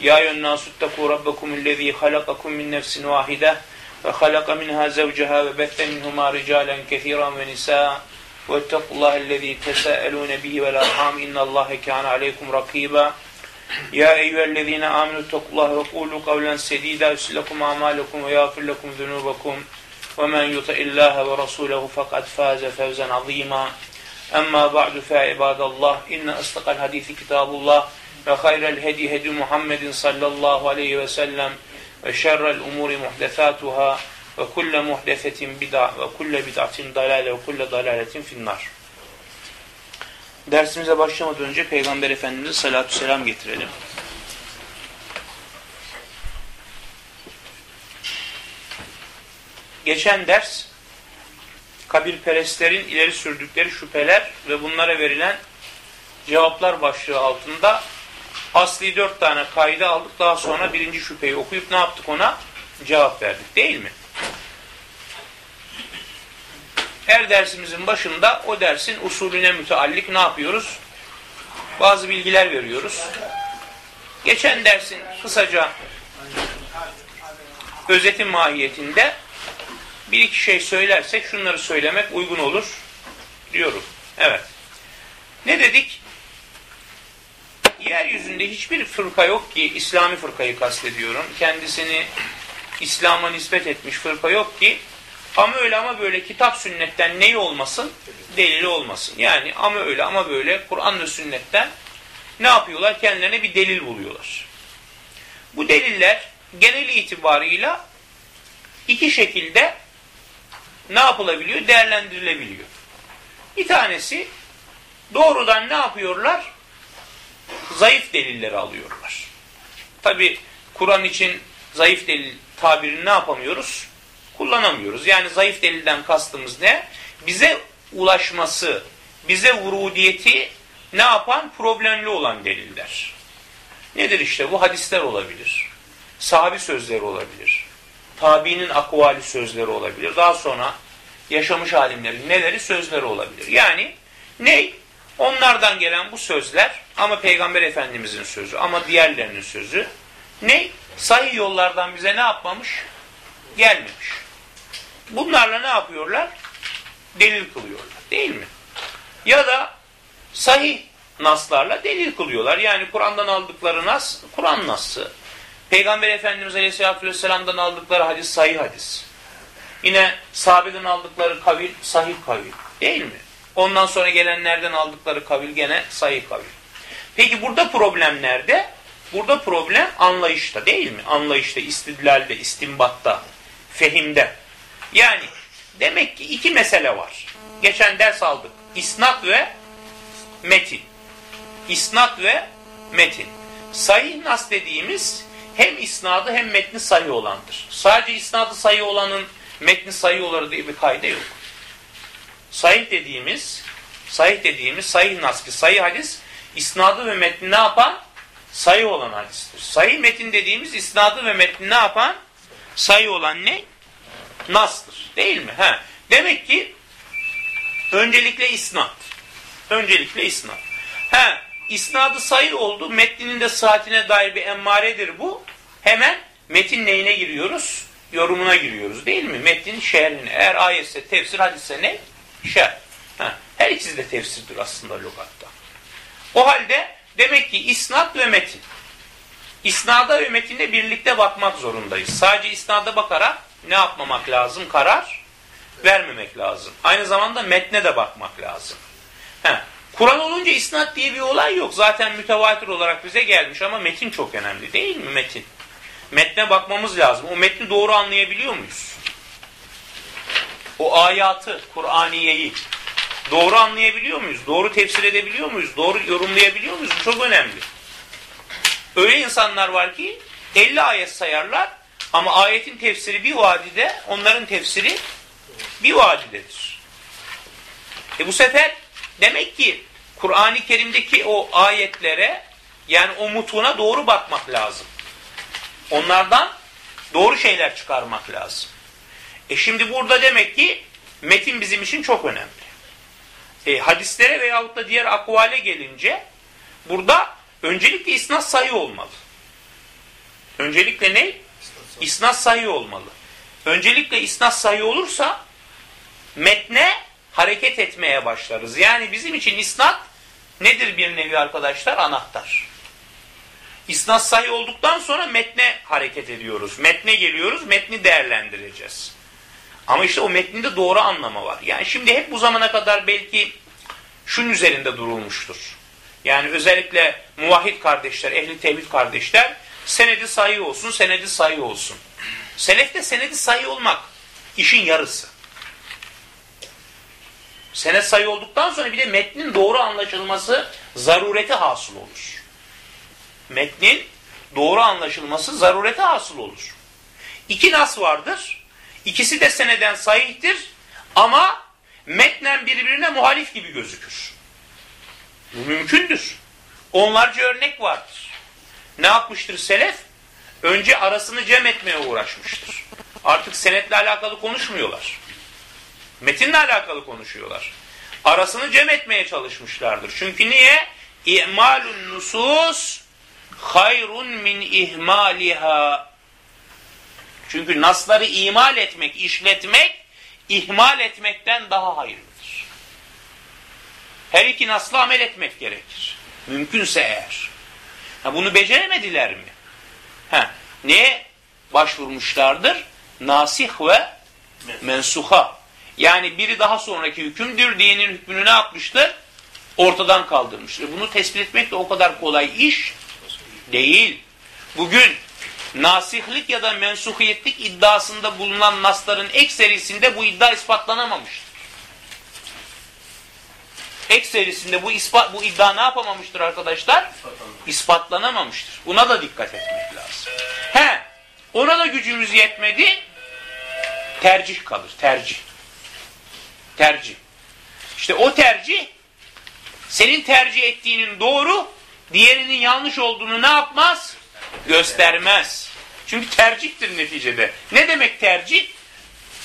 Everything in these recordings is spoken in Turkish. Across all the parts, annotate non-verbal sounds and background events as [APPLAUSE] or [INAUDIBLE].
يا أيها الناس اتقوا ربكم الذي خلقكم من نفس واحدة وخلق منها زوجها وبث منهما رجالا كثيرا ونساء واتقوا الله الذي تساءلون به والأرحام إن الله كان عليكم رقيبا. يا أيها الذين آمنوا اتقوا الله وقولوا قولا سديدا. يسر لكم أعمالكم ويغفر لكم ذنوبكم. ومن يطع الله ورسوله فقد فاز فوزا عظيما. أما بعد فعباد الله إن أصدق الحديث كتاب الله. ve hayrel hedi hedi Muhammedin sallallahu aleyhi ve sellem ve şerrel umuri muhdefatuhâ ve kulle muhdefetin bid'a ve kulle bid'atin dalale ve kulle dalaletin finnar. Dersimize başlamadan önce Peygamber Efendimiz'e salatu selam getirelim. Geçen ders kabirperestlerin ileri sürdükleri şüpheler ve bunlara verilen cevaplar başlığı altında asli dört tane kaydı aldık. Daha sonra birinci şüpheyi okuyup ne yaptık ona? Cevap verdik değil mi? Her dersimizin başında o dersin usulüne müteallik ne yapıyoruz? Bazı bilgiler veriyoruz. Geçen dersin kısaca özetin mahiyetinde bir iki şey söylersek şunları söylemek uygun olur diyorum. Evet. Ne dedik? Yeryüzünde hiçbir fırka yok ki, İslami fırkayı kastediyorum. Kendisini İslam'a nispet etmiş fırka yok ki ama öyle ama böyle kitap sünnetten neyi olmasın? Delili olmasın. Yani ama öyle ama böyle Kur'an ve sünnetten ne yapıyorlar? Kendilerine bir delil buluyorlar. Bu deliller genel itibarıyla iki şekilde ne yapılabiliyor? Değerlendirilebiliyor. Bir tanesi doğrudan ne yapıyorlar? Zayıf delilleri alıyorlar. Tabi Kur'an için zayıf delil tabirini ne yapamıyoruz? Kullanamıyoruz. Yani zayıf delilden kastımız ne? Bize ulaşması, bize vurudiyeti ne yapan? Problemli olan deliller. Nedir işte bu? Hadisler olabilir. Sahabi sözleri olabilir tabiinin akvali sözleri olabilir. Daha sonra yaşamış alimlerin neleri sözleri olabilir. Yani ne? Onlardan gelen bu sözler ama Peygamber Efendimizin sözü ama diğerlerinin sözü ne? Sahih yollardan bize ne yapmamış? Gelmemiş. Bunlarla ne yapıyorlar? Delil kılıyorlar. Değil mi? Ya da sahih naslarla delil kılıyorlar. Yani Kur'an'dan aldıkları nas, Kur'an nası. Peygamber Efendimiz Aleyhisselatü Vesselam'dan aldıkları hadis sahih hadis. Yine sahabeden aldıkları kavil sahih kavil. Değil mi? Ondan sonra gelenlerden aldıkları kavil gene sahih kavil. Peki burada problem nerede? Burada problem anlayışta değil mi? Anlayışta, istidlalde, istimbatta, fehimde. Yani demek ki iki mesele var. Geçen ders aldık. İsnat ve metin. İsnat ve metin. Sahih nas dediğimiz hem isnadı hem metni sayı olandır. Sadece isnadı sayı olanın metni sayı olur diye bir kayda yok. Sahih dediğimiz sahih dediğimiz sahih naski, sahih hadis isnadı ve metni ne yapan? Sayı olan hadistir. Sahih metin dediğimiz isnadı ve metni ne yapan? Sayı olan ne? Nastır. Değil mi? Ha. Demek ki öncelikle isnat. Öncelikle isnat. Ha, isnadı sayı oldu. Metninin de saatine dair bir emmaredir bu. Hemen metin neyine giriyoruz? Yorumuna giriyoruz değil mi? Metnin şerhine. Eğer ayetse tefsir, hadisse ne? Şerh. Ha, her ikisi de tefsirdir aslında lügatta. O halde demek ki isnat ve metin. İsnada ve metinde birlikte bakmak zorundayız. Sadece isnada bakarak ne yapmamak lazım? Karar vermemek lazım. Aynı zamanda metne de bakmak lazım. Ha, Kur'an olunca isnat diye bir olay yok. Zaten mütevatir olarak bize gelmiş ama metin çok önemli değil mi metin? Metne bakmamız lazım. O metni doğru anlayabiliyor muyuz? O ayatı, Kur'aniyeyi doğru anlayabiliyor muyuz? Doğru tefsir edebiliyor muyuz? Doğru yorumlayabiliyor muyuz? Bu çok önemli. Öyle insanlar var ki 50 ayet sayarlar Ama ayetin tefsiri bir vadide, onların tefsiri bir vadidedir. E bu sefer demek ki Kur'an-ı Kerim'deki o ayetlere yani o mutuna doğru bakmak lazım. Onlardan doğru şeyler çıkarmak lazım. E şimdi burada demek ki metin bizim için çok önemli. E, hadislere veyahut da diğer akvale gelince burada öncelikle isnat sayı olmalı. Öncelikle ne? İsnat sayı olmalı. Öncelikle isnat sayı olursa metne hareket etmeye başlarız. Yani bizim için isnat nedir bir nevi arkadaşlar? Anahtar. İsnat sayı olduktan sonra metne hareket ediyoruz. Metne geliyoruz, metni değerlendireceğiz. Ama işte o metninde doğru anlama var. Yani şimdi hep bu zamana kadar belki şunun üzerinde durulmuştur. Yani özellikle muvahhid kardeşler, ehli tevhid kardeşler senedi sayı olsun, senedi sayı olsun. Selefte senedi sayı olmak işin yarısı. Senet sayı olduktan sonra bir de metnin doğru anlaşılması zarureti hasıl olur. Metnin doğru anlaşılması zarureti hasıl olur. İki nas vardır. İkisi de seneden sahihtir ama metnen birbirine muhalif gibi gözükür. Bu mümkündür. Onlarca örnek vardır. Ne yapmıştır selef? Önce arasını cem etmeye uğraşmıştır. Artık senetle alakalı konuşmuyorlar. Metinle alakalı konuşuyorlar. Arasını cem etmeye çalışmışlardır. Çünkü niye? İ'malun nusus hayrun min ihmaliha. Çünkü nasları imal etmek, işletmek, ihmal etmekten daha hayırlıdır. Her iki nasla amel etmek gerekir. Mümkünse eğer. Ha, bunu beceremediler mi? Ha, neye başvurmuşlardır? Nasih ve mensuha. Yani biri daha sonraki hükümdür, diğerinin hükmünü ne yapmıştır? Ortadan kaldırmıştır. Bunu tespit etmek de o kadar kolay iş değil. Bugün nasihlik ya da mensuhiyetlik iddiasında bulunan nasların ekserisinde bu iddia ispatlanamamıştır. Ekserisinde bu, ispat, bu iddia ne yapamamıştır arkadaşlar? İspatlanamamıştır. Buna da dikkat etmek lazım. He, ona da gücümüz yetmedi. Tercih kalır, tercih. Tercih. İşte o tercih senin tercih ettiğinin doğru, diğerinin yanlış olduğunu ne yapmaz? Göstermez. Çünkü tercihtir neticede. Ne demek tercih?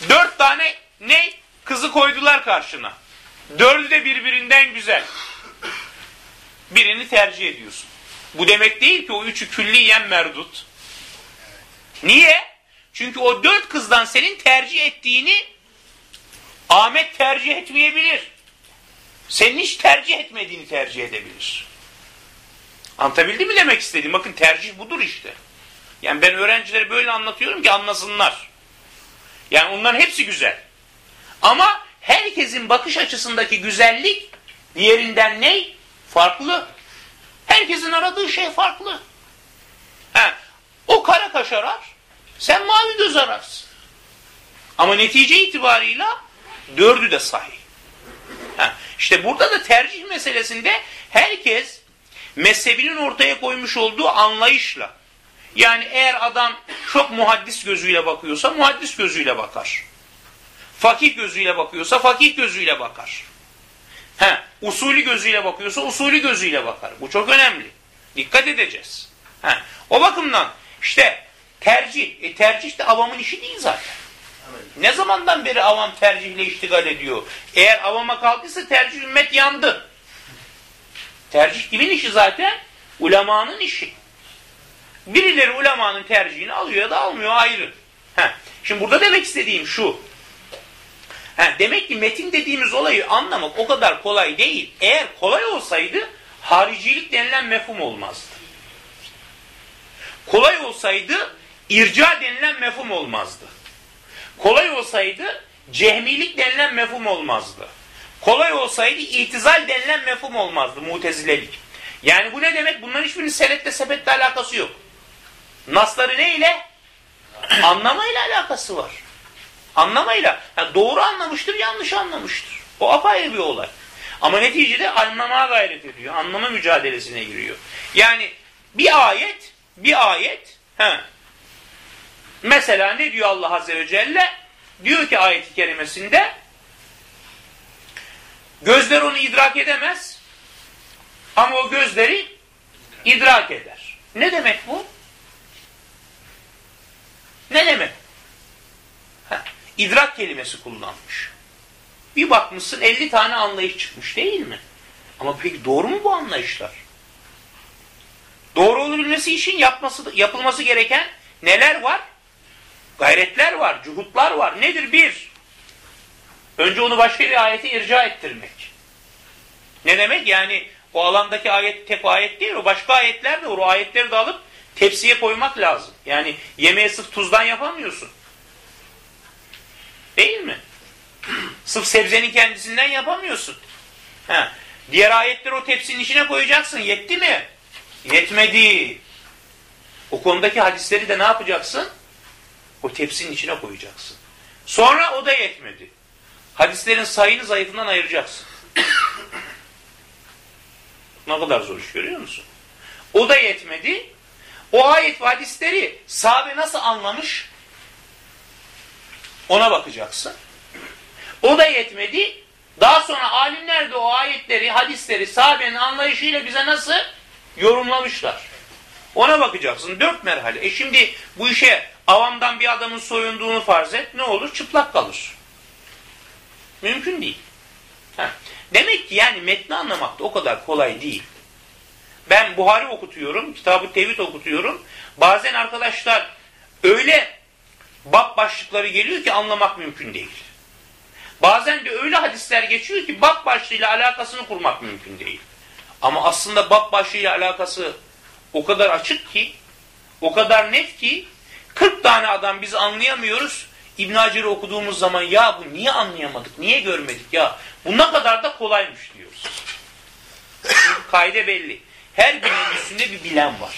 Dört tane ne? Kızı koydular karşına. Dördü de birbirinden güzel. Birini tercih ediyorsun. Bu demek değil ki o üçü külliyen merdut. Niye? Çünkü o dört kızdan senin tercih ettiğini Ahmet tercih etmeyebilir. Senin hiç tercih etmediğini tercih edebilir. Anlatabildim mi demek istediğim? Bakın tercih budur işte. Yani ben öğrencilere böyle anlatıyorum ki anlasınlar. Yani onların hepsi güzel. Ama herkesin bakış açısındaki güzellik diğerinden ne? Farklı. Herkesin aradığı şey farklı. Ha, o kara kaş arar, sen mavi göz ararsın. Ama netice itibarıyla dördü de sahih. Ha, işte burada da tercih meselesinde herkes mezhebinin ortaya koymuş olduğu anlayışla yani eğer adam çok muhaddis gözüyle bakıyorsa muhaddis gözüyle bakar. Fakih gözüyle bakıyorsa fakih gözüyle bakar. He, usulü gözüyle bakıyorsa usulü gözüyle bakar. Bu çok önemli. Dikkat edeceğiz. He, o bakımdan işte tercih, e tercih de avamın işi değil zaten. Ne zamandan beri avam tercihle iştigal ediyor? Eğer avama kaldıysa tercih ümmet yandı. Tercih kimin işi zaten? Ulemanın işi. Birileri ulemanın tercihini alıyor ya da almıyor ayrı. Heh. Şimdi burada demek istediğim şu. Heh, demek ki metin dediğimiz olayı anlamak o kadar kolay değil. Eğer kolay olsaydı haricilik denilen mefhum olmazdı. Kolay olsaydı irca denilen mefhum olmazdı. Kolay olsaydı cehmilik denilen mefhum olmazdı. Kolay olsaydı itizal denilen mefhum olmazdı, mutezilelik. Yani bu ne demek? Bunların hiçbirinin senetle sepetle alakası yok. Nasları ne ile? [CLEARS THROAT] Anlamayla alakası var. Anlamayla. Yani doğru anlamıştır, yanlış anlamıştır. O apayrı bir olay. Ama neticede anlamaya gayret ediyor. Anlama mücadelesine giriyor. Yani bir ayet, bir ayet, he, Mesela ne diyor Allah Azze ve Celle? Diyor ki ayet-i kerimesinde gözler onu idrak edemez ama o gözleri idrak eder. Ne demek bu? Ne demek? Ha, idrak kelimesi kullanmış. Bir bakmışsın 50 tane anlayış çıkmış değil mi? Ama peki doğru mu bu anlayışlar? Doğru olabilmesi için yapması, yapılması gereken neler var? Gayretler var, cuhutlar var. Nedir? Bir, önce onu başka bir ayete irca ettirmek. Ne demek? Yani o alandaki ayet tek ayet değil, o başka ayetler de var. O ayetleri de alıp tepsiye koymak lazım. Yani yemeği sırf tuzdan yapamıyorsun. Değil mi? [CLEARS THROAT] sırf sebzenin kendisinden yapamıyorsun. Ha. Diğer ayetleri o tepsinin içine koyacaksın. Yetti mi? Yetmedi. O konudaki hadisleri de ne yapacaksın? O tepsinin içine koyacaksın. Sonra o da yetmedi. Hadislerin sayını zayıfından ayıracaksın. ne kadar zor iş görüyor musun? O da yetmedi. O ayet ve hadisleri sahabe nasıl anlamış? Ona bakacaksın. O da yetmedi. Daha sonra alimler de o ayetleri, hadisleri sahabenin anlayışıyla bize nasıl yorumlamışlar. Ona bakacaksın. Dört merhale. E şimdi bu işe avamdan bir adamın soyunduğunu farz et. Ne olur? Çıplak kalır. Mümkün değil. Heh. Demek ki yani metni anlamak da o kadar kolay değil. Ben Buhari okutuyorum, kitabı tevhid okutuyorum. Bazen arkadaşlar öyle bab başlıkları geliyor ki anlamak mümkün değil. Bazen de öyle hadisler geçiyor ki bab başlığıyla alakasını kurmak mümkün değil. Ama aslında bab başlığıyla alakası o kadar açık ki, o kadar net ki 40 tane adam biz anlayamıyoruz. İbn Hacer'i okuduğumuz zaman ya bu niye anlayamadık, niye görmedik ya bu kadar da kolaymış diyoruz. Kaide belli. Her birinin üstünde bir bilen var.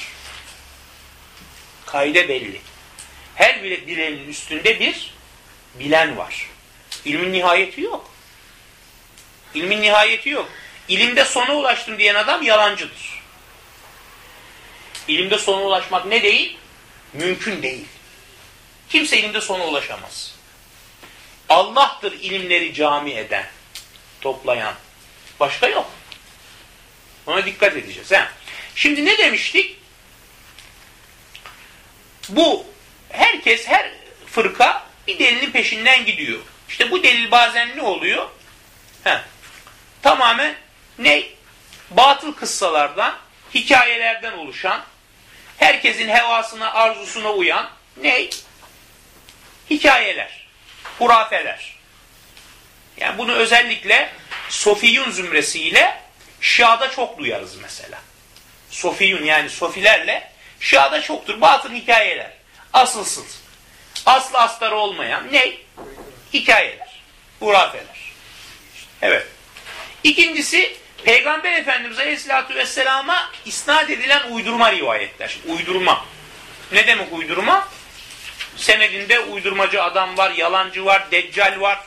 Kaide belli. Her bilenin üstünde bir bilen var. İlmin nihayeti yok. İlmin nihayeti yok. İlimde sona ulaştım diyen adam yalancıdır. İlimde sona ulaşmak ne değil? Mümkün değil. Kimse ilimde sona ulaşamaz. Allah'tır ilimleri cami eden, toplayan. Başka yok. Ona dikkat edeceğiz. He. Şimdi ne demiştik? Bu herkes, her fırka bir delilin peşinden gidiyor. İşte bu delil bazen ne oluyor? He. Tamamen ne? Batıl kıssalardan, hikayelerden oluşan, herkesin hevasına, arzusuna uyan ne? Hikayeler, hurafeler. Yani bunu özellikle Sofiyun zümresiyle Şia'da çok duyarız mesela. Sofiyun yani Sofilerle Şia'da çoktur. Batıl hikayeler. Asılsız. Aslı astarı olmayan ne? Hikayeler. Hurafeler. Evet. İkincisi Peygamber Efendimiz Aleyhisselatü Vesselam'a isnat edilen uydurma rivayetler. Uydurma. Ne demek uydurma? Senedinde uydurmacı adam var, yalancı var, deccal var.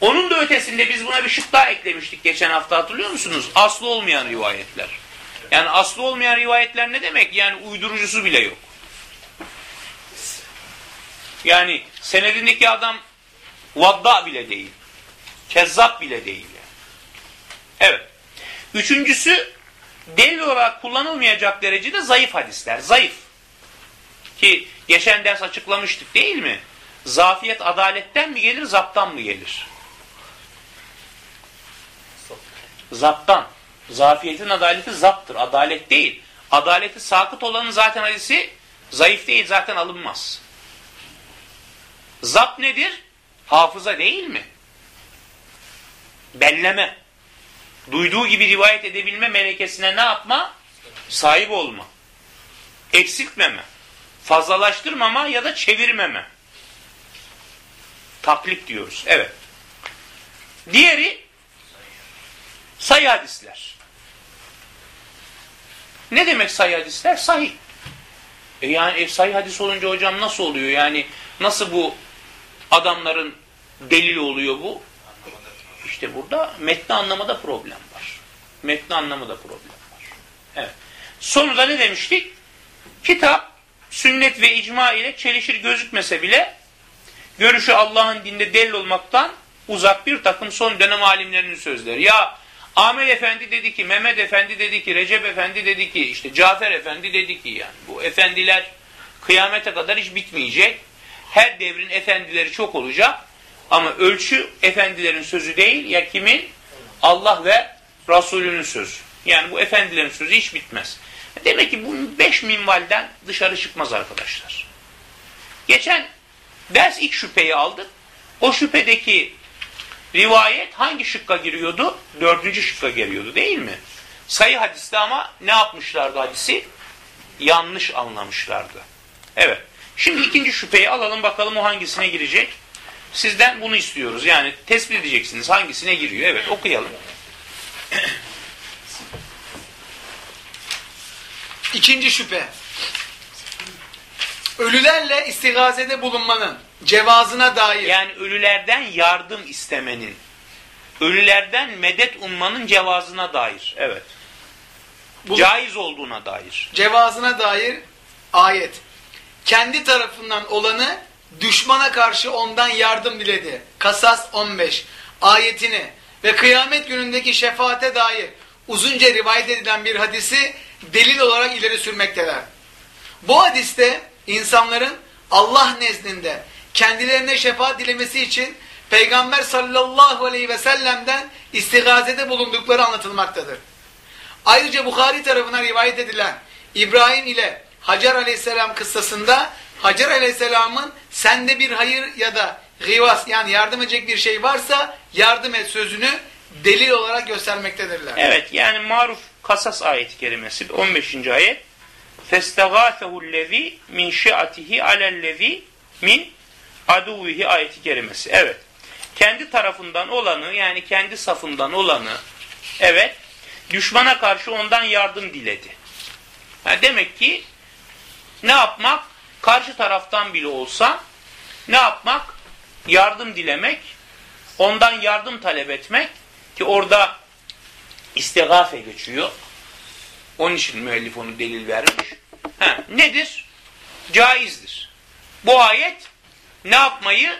Onun da ötesinde biz buna bir şık daha eklemiştik geçen hafta hatırlıyor musunuz? Aslı olmayan rivayetler. Yani aslı olmayan rivayetler ne demek? Yani uydurucusu bile yok. Yani senedindeki adam vadda bile değil. Kezzap bile değil. Evet. Üçüncüsü delil olarak kullanılmayacak derecede zayıf hadisler. Zayıf. Ki geçen ders açıklamıştık değil mi? Zafiyet adaletten mi gelir, zaptan mı gelir? Zaptan. Zafiyetin adaleti zaptır. Adalet değil. Adaleti sakıt olanın zaten hadisi zayıf değil. Zaten alınmaz. Zap nedir? Hafıza değil mi? Belleme. Duyduğu gibi rivayet edebilme melekesine ne yapma? Sahip olma. Eksiltmeme. Fazlalaştırmama ya da çevirmeme. Taklit diyoruz. Evet. Diğeri sayı hadisler. Ne demek sayı hadisler? Sahih. E yani e, sayı hadis olunca hocam nasıl oluyor? Yani nasıl bu adamların delil oluyor bu? İşte burada metni anlamada problem var. Metni anlamada problem var. Evet. Sonunda ne demiştik? Kitap sünnet ve icma ile çelişir gözükmese bile görüşü Allah'ın dinde delil olmaktan uzak bir takım son dönem alimlerinin sözleri. Ya Ahmet Efendi dedi ki, Mehmet Efendi dedi ki, Recep Efendi dedi ki, işte Cafer Efendi dedi ki yani bu efendiler kıyamete kadar hiç bitmeyecek. Her devrin efendileri çok olacak ama ölçü efendilerin sözü değil ya kimin? Allah ve Resulünün sözü. Yani bu efendilerin sözü hiç bitmez. Demek ki bu beş minvalden dışarı çıkmaz arkadaşlar. Geçen ders ilk şüpheyi aldık. O şüphedeki rivayet hangi şıkka giriyordu? Dördüncü şıkka giriyordu değil mi? Sayı hadiste ama ne yapmışlardı hadisi? Yanlış anlamışlardı. Evet. Şimdi ikinci şüpheyi alalım bakalım o hangisine girecek. Sizden bunu istiyoruz. Yani tespit edeceksiniz hangisine giriyor. Evet okuyalım. İkinci şüphe. Ölülerle istigazede bulunmanın cevazına dair. Yani ölülerden yardım istemenin, ölülerden medet ummanın cevazına dair. Evet. Bulun- Caiz olduğuna dair. cevazına dair ayet. Kendi tarafından olanı düşmana karşı ondan yardım diledi. Kasas 15 ayetini ve kıyamet günündeki şefaate dair uzunca rivayet edilen bir hadisi delil olarak ileri sürmekteler. Bu hadiste insanların Allah nezdinde kendilerine şefaat dilemesi için Peygamber sallallahu aleyhi ve sellem'den istigazede bulundukları anlatılmaktadır. Ayrıca Bukhari tarafından rivayet edilen İbrahim ile Hacer aleyhisselam kıssasında Hacer aleyhisselamın sende bir hayır ya da gıvas yani yardım edecek bir şey varsa yardım et sözünü delil olarak göstermektedirler. Evet yani maruf kasas ayeti kerimesi 15. ayet فَاسْتَغَاثَهُ الَّذ۪ي مِنْ شِعَتِهِ عَلَى الَّذ۪ي min aduvihi ayeti kerimesi. Evet. Kendi tarafından olanı yani kendi safından olanı evet düşmana karşı ondan yardım diledi. Yani demek ki ne yapmak? Karşı taraftan bile olsa ne yapmak? Yardım dilemek, ondan yardım talep etmek ki orada istigafe geçiyor. Onun için müellif onu delil vermiş. Ha, nedir? Caizdir. Bu ayet ne yapmayı?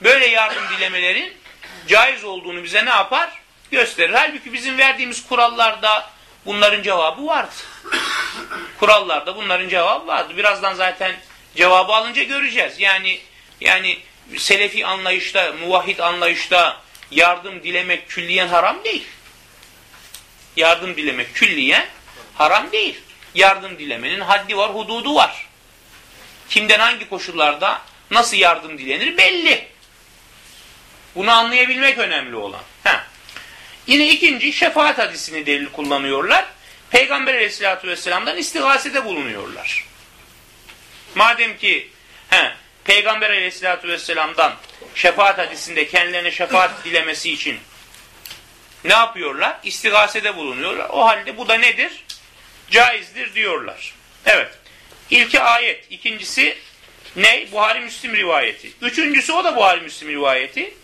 Böyle yardım dilemelerin caiz olduğunu bize ne yapar? Gösterir. Halbuki bizim verdiğimiz kurallarda bunların cevabı vardı. Kurallarda bunların cevabı vardı. Birazdan zaten cevabı alınca göreceğiz. Yani yani selefi anlayışta, muvahhid anlayışta yardım dilemek külliyen haram değil. Yardım dilemek külliyen haram değil. Yardım dilemenin haddi var, hududu var. Kimden hangi koşullarda nasıl yardım dilenir belli. Bunu anlayabilmek önemli olan. Ha. Yine ikinci şefaat hadisini delil kullanıyorlar. Peygamber aleyhissalatü vesselam'dan istigasede bulunuyorlar. Madem ki he, Peygamber aleyhissalatü vesselam'dan şefaat hadisinde kendilerine şefaat dilemesi için ne yapıyorlar? İstigasede bulunuyorlar. O halde bu da nedir? Caizdir diyorlar. Evet. İlki ayet. ikincisi ne? Buhari Müslim rivayeti. Üçüncüsü o da Buhari Müslim rivayeti.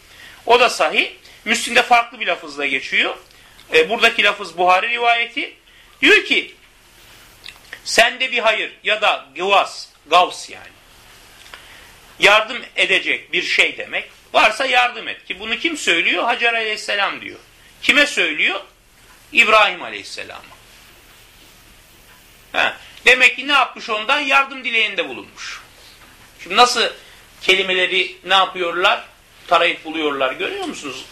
O da sahih. Müslim'de farklı bir lafızla geçiyor. E, buradaki lafız Buhari rivayeti. Diyor ki sende bir hayır ya da gıvas, gavs yani. Yardım edecek bir şey demek. Varsa yardım et. Ki bunu kim söylüyor? Hacer aleyhisselam diyor. Kime söylüyor? İbrahim aleyhisselama. Ha. Demek ki ne yapmış ondan? Yardım dileğinde bulunmuş. Şimdi nasıl kelimeleri ne yapıyorlar? Tarayıp buluyorlar görüyor musunuz?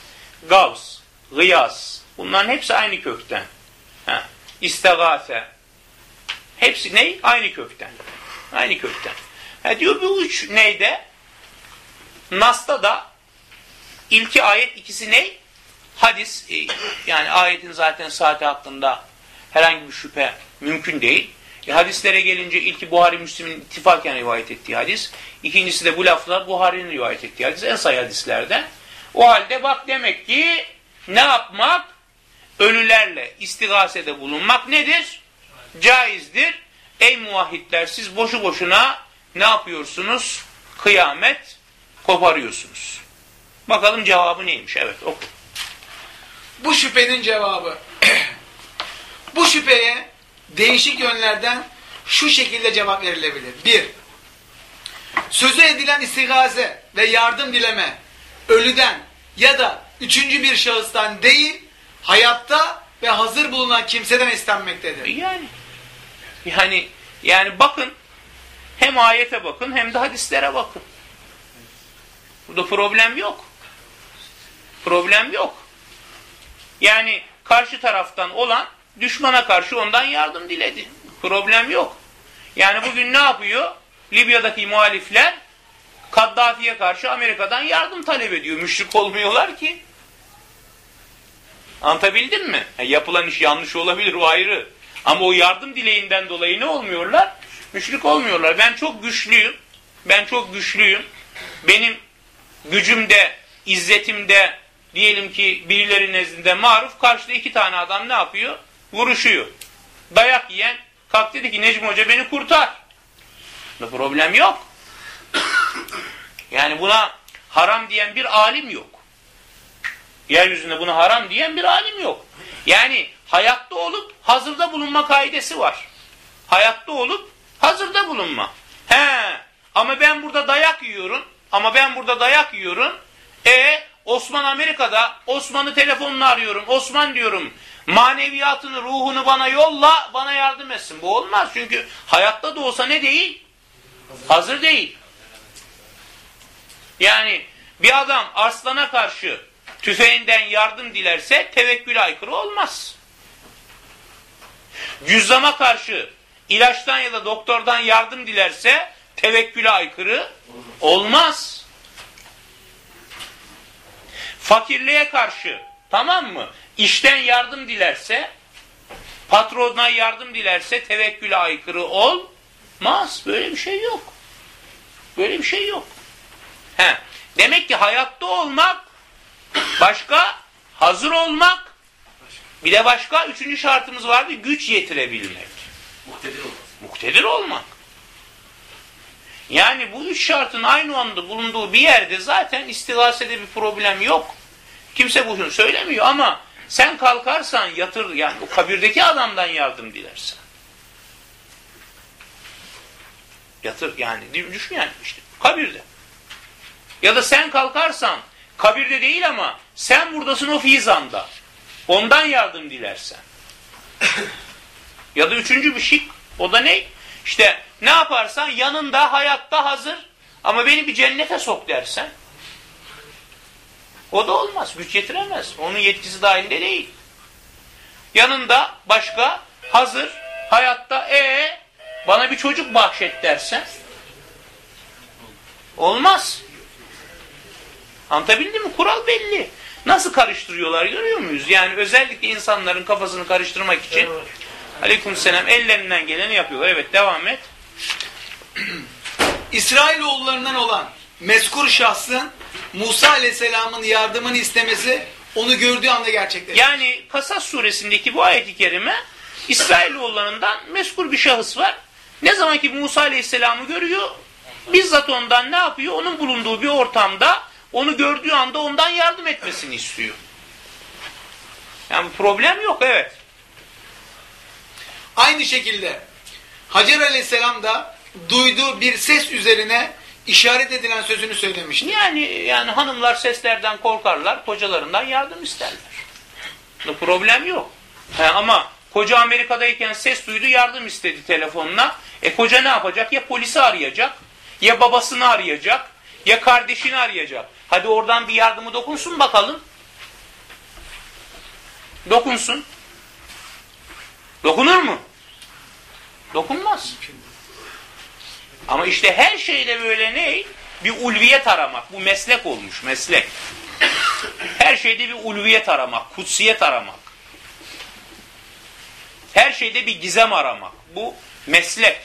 Gavs, gıyas bunların hepsi aynı kökten. Ha. İstegase. Hepsi ne? Aynı kökten. Aynı kökten. Ha, diyor bu üç neyde? Nas'ta da ilki ayet ikisi ne? Hadis. E, yani ayetin zaten saati hakkında herhangi bir şüphe mümkün değil. E, hadislere gelince ilki Buhari Müslim'in ittifaken rivayet ettiği hadis. ikincisi de bu laflar Buhari'nin rivayet ettiği hadis. En sayı hadislerden. O halde bak demek ki ne yapmak? Ölülerle istigasede bulunmak nedir? Caizdir. Ey muvahhidler siz boşu boşuna ne yapıyorsunuz? Kıyamet koparıyorsunuz. Bakalım cevabı neymiş? Evet oku. Bu şüphenin cevabı. [CLEARS THROAT] Bu şüpheye değişik yönlerden şu şekilde cevap verilebilir. Bir, sözü edilen istigaze ve yardım dileme ölüden ya da üçüncü bir şahıstan değil, hayatta ve hazır bulunan kimseden istenmektedir. Yani yani yani bakın hem ayete bakın hem de hadislere bakın. Burada problem yok. Problem yok. Yani karşı taraftan olan düşmana karşı ondan yardım diledi. Problem yok. Yani bugün ne yapıyor? Libya'daki muhalifler Kaddafi'ye karşı Amerika'dan yardım talep ediyor. Müşrik olmuyorlar ki. Anlatabildim mi? Ha, yapılan iş yanlış olabilir o ayrı. Ama o yardım dileğinden dolayı ne olmuyorlar? Müşrik olmuyorlar. Ben çok güçlüyüm. Ben çok güçlüyüm. Benim gücümde, izzetimde diyelim ki birileri nezdinde maruf karşıda iki tane adam ne yapıyor? Vuruşuyor. Dayak yiyen kalk dedi ki Necmi Hoca beni kurtar. Da problem yok. [COUGHS] Yani buna haram diyen bir alim yok. Yeryüzünde buna haram diyen bir alim yok. Yani hayatta olup hazırda bulunma kaidesi var. Hayatta olup hazırda bulunma. He, ama ben burada dayak yiyorum. Ama ben burada dayak yiyorum. E Osman Amerika'da Osman'ı telefonla arıyorum. Osman diyorum maneviyatını, ruhunu bana yolla, bana yardım etsin. Bu olmaz. Çünkü hayatta da olsa ne değil? Hazır değil. Yani bir adam arslana karşı tüfeğinden yardım dilerse tevekküle aykırı olmaz. Cüzzama karşı ilaçtan ya da doktordan yardım dilerse tevekküle aykırı olmaz. Fakirliğe karşı tamam mı? İşten yardım dilerse patrona yardım dilerse tevekküle aykırı olmaz. Böyle bir şey yok. Böyle bir şey yok. He. Demek ki hayatta olmak başka, hazır olmak bir de başka üçüncü şartımız vardı güç yetirebilmek. Muhtedir olmaz. Muktedir olmak. Yani bu üç şartın aynı anda bulunduğu bir yerde zaten istigasede bir problem yok. Kimse bunu söylemiyor ama sen kalkarsan yatır yani o kabirdeki adamdan yardım dilersen. Yatır yani düşün yani işte kabirde. Ya da sen kalkarsan kabirde değil ama sen buradasın o fizanda. Ondan yardım dilersen. ya da üçüncü bir şık o da ne? İşte ne yaparsan yanında hayatta hazır ama beni bir cennete sok dersen o da olmaz. Güç yetiremez. Onun yetkisi dahilinde değil. Yanında başka hazır hayatta e bana bir çocuk bahşet dersen olmaz. Anlatabildim mi? Kural belli. Nasıl karıştırıyorlar görüyor muyuz? Yani özellikle insanların kafasını karıştırmak için evet. aleykümselam ellerinden geleni yapıyorlar. Evet devam et. İsrailoğullarından olan meskur şahsın Musa aleyhisselamın yardımını istemesi onu gördüğü anda gerçekleşir. Yani Kasas suresindeki bu ayeti kerime İsrailoğullarından meskur bir şahıs var. Ne zaman ki Musa aleyhisselamı görüyor bizzat ondan ne yapıyor? Onun bulunduğu bir ortamda onu gördüğü anda ondan yardım etmesini istiyor. Yani problem yok evet. Aynı şekilde Hacer aleyhisselam da duyduğu bir ses üzerine işaret edilen sözünü söylemişti. Yani yani hanımlar seslerden korkarlar, kocalarından yardım isterler. Problem yok. He, ama koca Amerika'dayken ses duydu, yardım istedi telefonla. E koca ne yapacak? Ya polisi arayacak, ya babasını arayacak, ya kardeşini arayacak. Hadi oradan bir yardımı dokunsun bakalım. Dokunsun. Dokunur mu? Dokunmaz. Ama işte her şeyde böyle ne? Bir ulviyet aramak. Bu meslek olmuş, meslek. Her şeyde bir ulviyet aramak, kutsiyet aramak. Her şeyde bir gizem aramak. Bu meslek.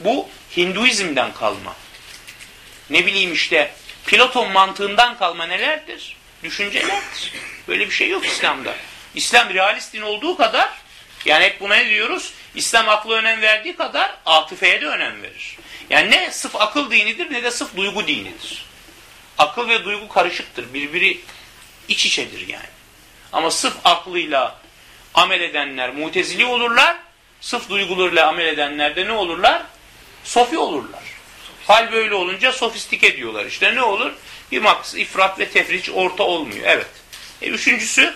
Bu Hinduizm'den kalma. Ne bileyim işte Platon mantığından kalma nelerdir? Düşüncelerdir. Böyle bir şey yok İslam'da. İslam realist din olduğu kadar yani hep buna ne diyoruz? İslam aklı önem verdiği kadar atıfeye de önem verir. Yani ne sıf akıl dinidir ne de sıf duygu dinidir. Akıl ve duygu karışıktır. Birbiri iç içedir yani. Ama sıf aklıyla amel edenler mutezili olurlar. Sıf duygularıyla amel edenler de ne olurlar? Sofi olurlar. Hal böyle olunca sofistike diyorlar. İşte ne olur? Bir maks ifrat ve tefriç orta olmuyor. Evet. E, üçüncüsü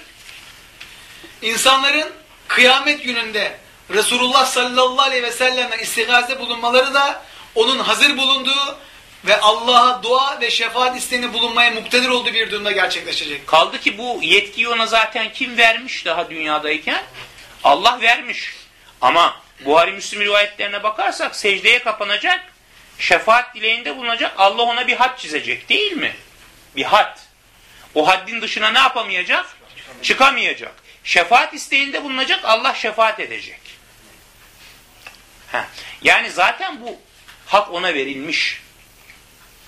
İnsanların kıyamet gününde Resulullah sallallahu aleyhi ve sellem'den istigaze bulunmaları da onun hazır bulunduğu ve Allah'a dua ve şefaat isteğini bulunmaya muktedir olduğu bir durumda gerçekleşecek. kaldı ki bu yetkiyi ona zaten kim vermiş daha dünyadayken? Allah vermiş. Ama Buhari Müslim rivayetlerine bakarsak secdeye kapanacak, şefaat dileğinde bulunacak, Allah ona bir had çizecek değil mi? Bir had. O haddin dışına ne yapamayacak? Çıkamayacak. Şefaat isteğinde bulunacak, Allah şefaat edecek. Yani zaten bu hak ona verilmiş.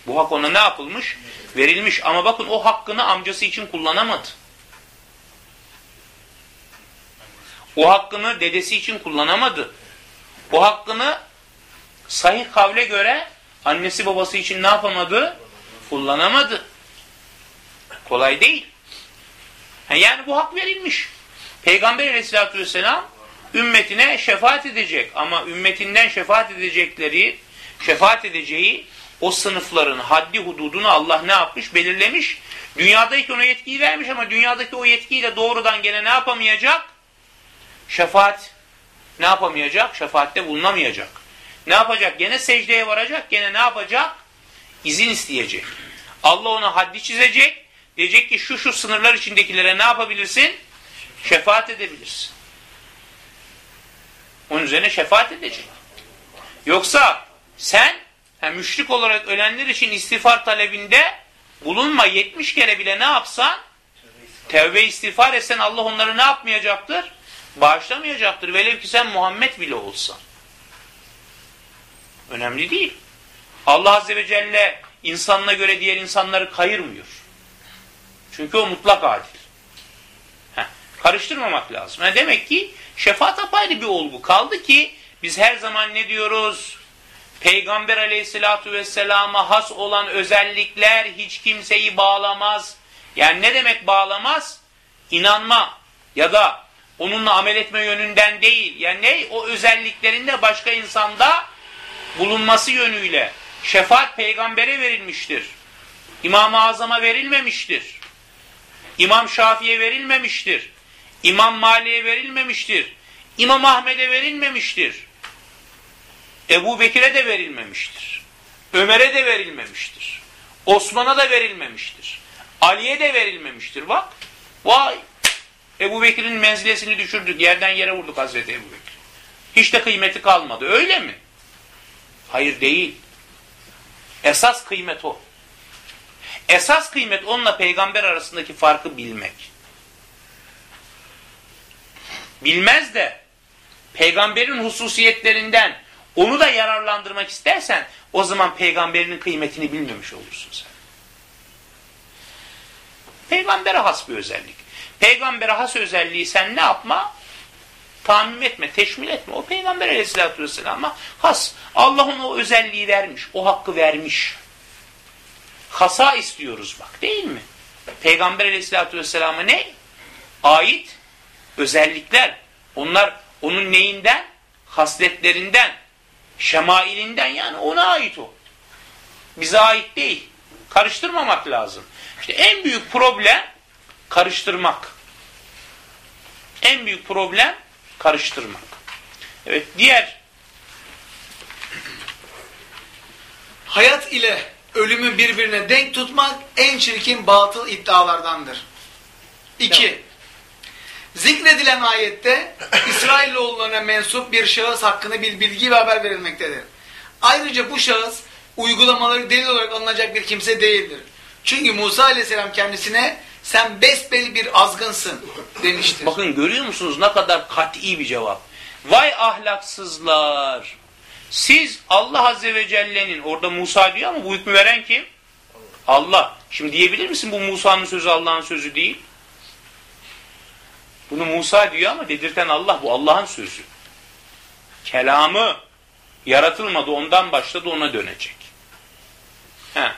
Bu hak ona ne yapılmış? Verilmiş. Ama bakın o hakkını amcası için kullanamadı. O hakkını dedesi için kullanamadı. O hakkını sahih kavle göre annesi babası için ne yapamadı? Kullanamadı. Kolay değil. Yani bu hak verilmiş. Peygamber aleyhissalatü vesselam ümmetine şefaat edecek. Ama ümmetinden şefaat edecekleri, şefaat edeceği o sınıfların haddi hududunu Allah ne yapmış? Belirlemiş. Dünyadaki ona yetkiyi vermiş ama dünyadaki o yetkiyle doğrudan gene ne yapamayacak? Şefaat ne yapamayacak? Şefaatte bulunamayacak. Ne yapacak? Gene secdeye varacak. Gene ne yapacak? İzin isteyecek. Allah ona haddi çizecek. Diyecek ki şu şu sınırlar içindekilere ne yapabilirsin? Şefaat edebilirsin. Onun üzerine şefaat edecek. Yoksa sen yani müşrik olarak ölenler için istiğfar talebinde bulunma 70 kere bile ne yapsan tevbe istiğfar etsen Allah onları ne yapmayacaktır? Bağışlamayacaktır. Velev ki sen Muhammed bile olsan. Önemli değil. Allah Azze ve Celle insanına göre diğer insanları kayırmıyor. Çünkü o mutlak adil. Heh, karıştırmamak lazım. Yani demek ki şefaat apayrı bir olgu. Kaldı ki biz her zaman ne diyoruz? Peygamber aleyhissalatu vesselama has olan özellikler hiç kimseyi bağlamaz. Yani ne demek bağlamaz? İnanma ya da onunla amel etme yönünden değil. Yani ne? O özelliklerinde başka insanda bulunması yönüyle şefaat peygambere verilmiştir. İmam-ı Azam'a verilmemiştir. İmam Şafi'ye verilmemiştir. İmam Mali'ye verilmemiştir. İmam Ahmet'e verilmemiştir. Ebu Bekir'e de verilmemiştir. Ömer'e de verilmemiştir. Osman'a da verilmemiştir. Ali'ye de verilmemiştir. Bak, vay! Ebu Bekir'in menzilesini düşürdük, yerden yere vurduk Hazreti Ebu Bekir. Hiç de kıymeti kalmadı, öyle mi? Hayır değil. Esas kıymet o. Esas kıymet onunla peygamber arasındaki farkı bilmek. Bilmez de peygamberin hususiyetlerinden onu da yararlandırmak istersen o zaman peygamberinin kıymetini bilmemiş olursun sen. Peygambere has bir özellik. Peygambere has özelliği sen ne yapma? Tamim etme, teşmil etme. O peygamber aleyhissalatü vesselam'a has. Allah ona o özelliği vermiş, o hakkı vermiş. Hasa istiyoruz bak değil mi? Peygamber aleyhissalatü vesselam'a ne? Ait özellikler. Onlar onun neyinden? Hasletlerinden, şemailinden yani ona ait o. Bize ait değil. Karıştırmamak lazım. İşte en büyük problem karıştırmak. En büyük problem karıştırmak. Evet diğer Hayat ile ölümü birbirine denk tutmak en çirkin batıl iddialardandır. 2. Zikredilen ayette [LAUGHS] İsrailoğullarına mensup bir şahıs hakkında bir bilgi ve haber verilmektedir. Ayrıca bu şahıs uygulamaları delil olarak alınacak bir kimse değildir. Çünkü Musa aleyhisselam kendisine sen besbelli bir azgınsın demiştir. bakın görüyor musunuz ne kadar kat'i bir cevap. Vay ahlaksızlar. Siz Allah Azze ve Celle'nin orada Musa diyor ama bu hükmü veren kim? Allah. Şimdi diyebilir misin bu Musa'nın sözü Allah'ın sözü değil? Bunu Musa diyor ama dedirten Allah bu Allah'ın sözü. Kelamı yaratılmadı ondan başladı ona dönecek. He.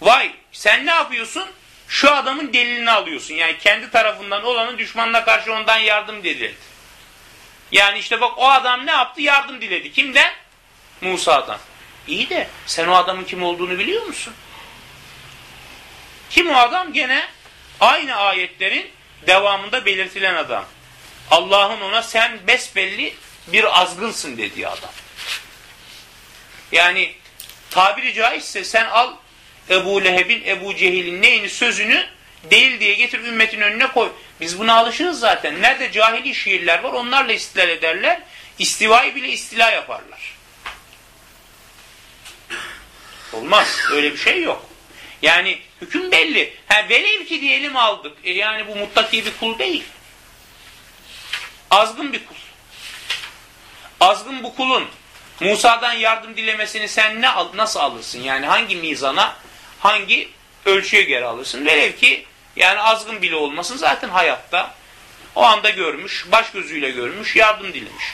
Vay sen ne yapıyorsun? Şu adamın delilini alıyorsun. Yani kendi tarafından olanın düşmanına karşı ondan yardım diledi. Yani işte bak o adam ne yaptı? Yardım diledi. Kimden? Musa'dan. İyi de sen o adamın kim olduğunu biliyor musun? Kim o adam? Gene aynı ayetlerin devamında belirtilen adam. Allah'ın ona sen besbelli bir azgınsın dediği adam. Yani tabiri caizse sen al Ebu Leheb'in, Ebu Cehil'in neyini sözünü değil diye getir ümmetin önüne koy. Biz buna alışırız zaten. Nerede cahili şiirler var onlarla istilal ederler. İstivayı bile istila yaparlar. Olmaz. Öyle bir şey yok. Yani hüküm belli. Ha, velev ki diyelim aldık. E yani bu muttaki bir kul değil. Azgın bir kul. Azgın bu kulun Musa'dan yardım dilemesini sen ne nasıl alırsın? Yani hangi mizana, hangi ölçüye göre alırsın? Velev ki yani azgın bile olmasın zaten hayatta o anda görmüş, baş gözüyle görmüş, yardım dilemiş.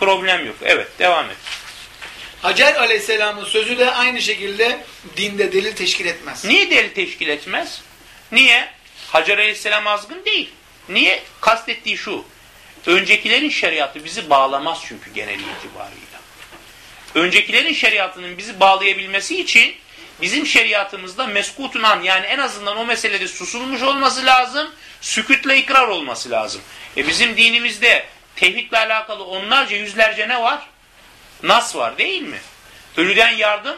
Problem yok. Evet, devam et. Hacer aleyhisselamın sözü de aynı şekilde dinde delil teşkil etmez. Niye delil teşkil etmez? Niye? Hacer aleyhisselam azgın değil. Niye? Kastettiği şu. Öncekilerin şeriatı bizi bağlamaz çünkü genel itibarıyla. Öncekilerin şeriatının bizi bağlayabilmesi için bizim şeriatımızda meskutun an yani en azından o meselede susulmuş olması lazım, sükütle ikrar olması lazım. E bizim dinimizde tevhidle alakalı onlarca yüzlerce ne var? Nas var değil mi? Ölüden yardım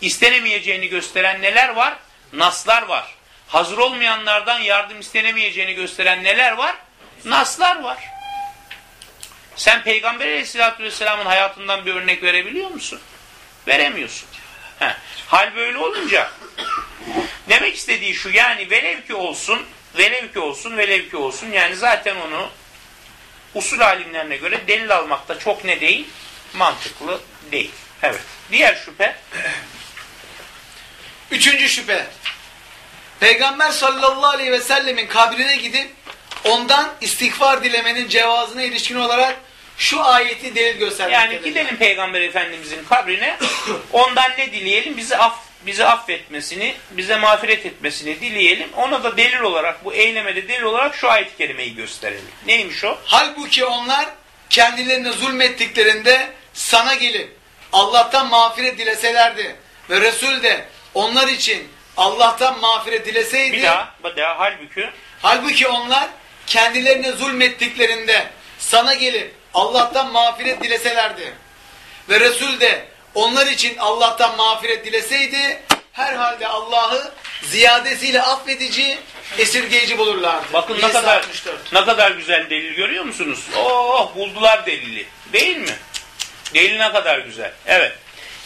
istenemeyeceğini gösteren neler var? Naslar var. Hazır olmayanlardan yardım istenemeyeceğini gösteren neler var? Naslar var. Sen Peygamber Aleyhisselatü Vesselam'ın hayatından bir örnek verebiliyor musun? Veremiyorsun. Heh. Hal böyle olunca demek istediği şu yani velev ki olsun, velev ki olsun, velev ki olsun yani zaten onu usul alimlerine göre delil almakta çok ne değil? Mantıklı değil. Evet. Diğer şüphe Üçüncü şüphe. Peygamber sallallahu aleyhi ve sellemin kabrine gidip ondan istiğfar dilemenin cevazına ilişkin olarak şu ayeti delil göstermektedir. Yani gidelim Peygamber Efendimizin kabrine, [COUGHS] ondan ne dileyelim? Bizi af, bizi affetmesini, bize mağfiret etmesini dileyelim. Ona da delil olarak, bu eylemede delil olarak şu ayet-i kerimeyi gösterelim. Neymiş o? Halbuki onlar kendilerine zulmettiklerinde sana gelip Allah'tan mağfiret dileselerdi ve Resul de onlar için Allah'tan mağfiret dileseydi Bir daha, bir daha halbuki halbuki onlar kendilerine zulmettiklerinde sana gelip Allah'tan mağfiret dileselerdi ve Resul de onlar için Allah'tan mağfiret dileseydi herhalde Allah'ı ziyadesiyle affedici, esirgeyici bulurlardı. bakın ne kadar 64. ne kadar güzel delil görüyor musunuz? Oh buldular delili. Değil mi? Delil ne kadar güzel. Evet.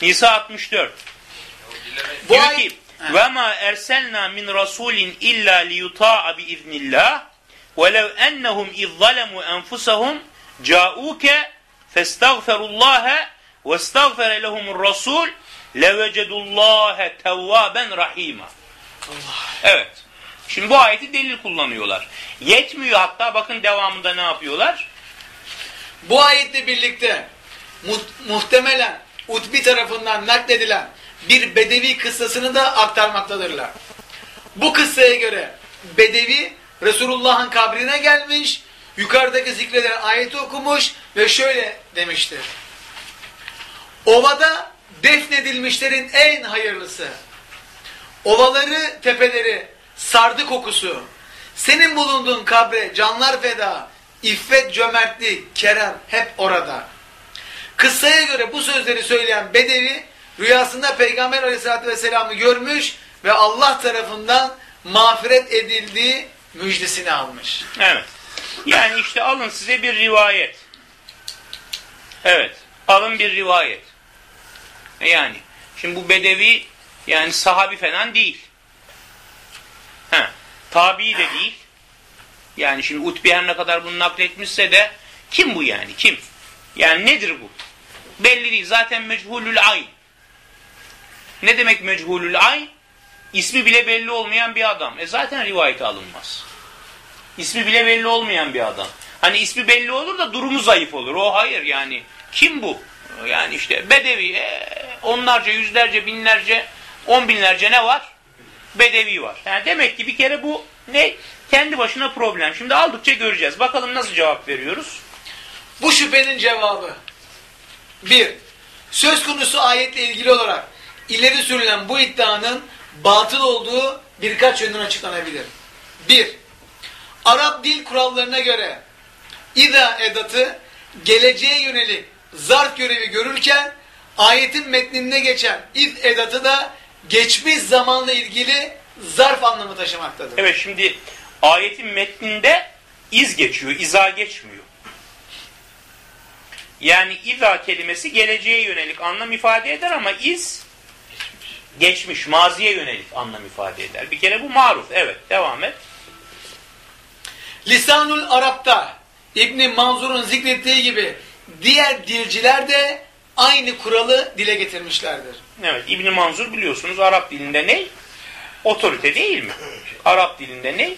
Nisa 64. Bu Diyor ki ve ma erselna min rasulin illa liyuta'a bi iznillah velev ennehum iz zalemu enfusahum ca'uke festagferullaha ve estagfere lehumur rasul levecedullahe tevvaben rahima. Evet. Şimdi bu ayeti delil kullanıyorlar. Yetmiyor hatta bakın devamında ne yapıyorlar? Bu ayetle birlikte muhtemelen Utbi tarafından nakledilen bir Bedevi kıssasını da aktarmaktadırlar. Bu kıssaya göre Bedevi Resulullah'ın kabrine gelmiş, yukarıdaki zikredilen ayeti okumuş ve şöyle demiştir. Ovada defnedilmişlerin en hayırlısı. Ovaları, tepeleri, sardı kokusu. Senin bulunduğun kabre canlar feda, iffet, cömertlik, kerem hep orada. Kıssaya göre bu sözleri söyleyen Bedevi rüyasında Peygamber aleyhissalatü vesselam'ı görmüş ve Allah tarafından mağfiret edildiği müjdesini almış. Evet. Yani işte alın size bir rivayet. Evet. Alın bir rivayet. E Yani. Şimdi bu bedevi yani sahabi falan değil. He. Tabi de değil. Yani şimdi Utbi ne kadar bunu nakletmişse de kim bu yani? Kim? Yani nedir bu? Belli değil. Zaten mechulül ayn. Ne demek mechulül ayn? İsmi bile belli olmayan bir adam. E zaten rivayete alınmaz. İsmi bile belli olmayan bir adam. Hani ismi belli olur da durumu zayıf olur. O hayır yani. Kim bu? Yani işte Bedevi. e, onlarca, yüzlerce, binlerce, on binlerce ne var? Bedevi var. Yani demek ki bir kere bu ne? Kendi başına problem. Şimdi aldıkça göreceğiz. Bakalım nasıl cevap veriyoruz? Bu şüphenin cevabı. Bir, Söz konusu ayetle ilgili olarak ileri sürülen bu iddianın batıl olduğu birkaç yönden açıklanabilir. 1. Arap dil kurallarına göre İza edatı geleceğe yönelik zarf görevi görürken ayetin metninde geçen iz edatı da geçmiş zamanla ilgili zarf anlamı taşımaktadır. Evet şimdi ayetin metninde iz geçiyor, iza geçmiyor. Yani iza kelimesi geleceğe yönelik anlam ifade eder ama iz geçmiş, maziye yönelik anlam ifade eder. Bir kere bu maruf. Evet, devam et. Lisanul Arap'ta İbni Manzur'un zikrettiği gibi diğer dilciler de aynı kuralı dile getirmişlerdir. Evet, İbn Manzur biliyorsunuz Arap dilinde ne? Otorite değil mi? Arap dilinde ne?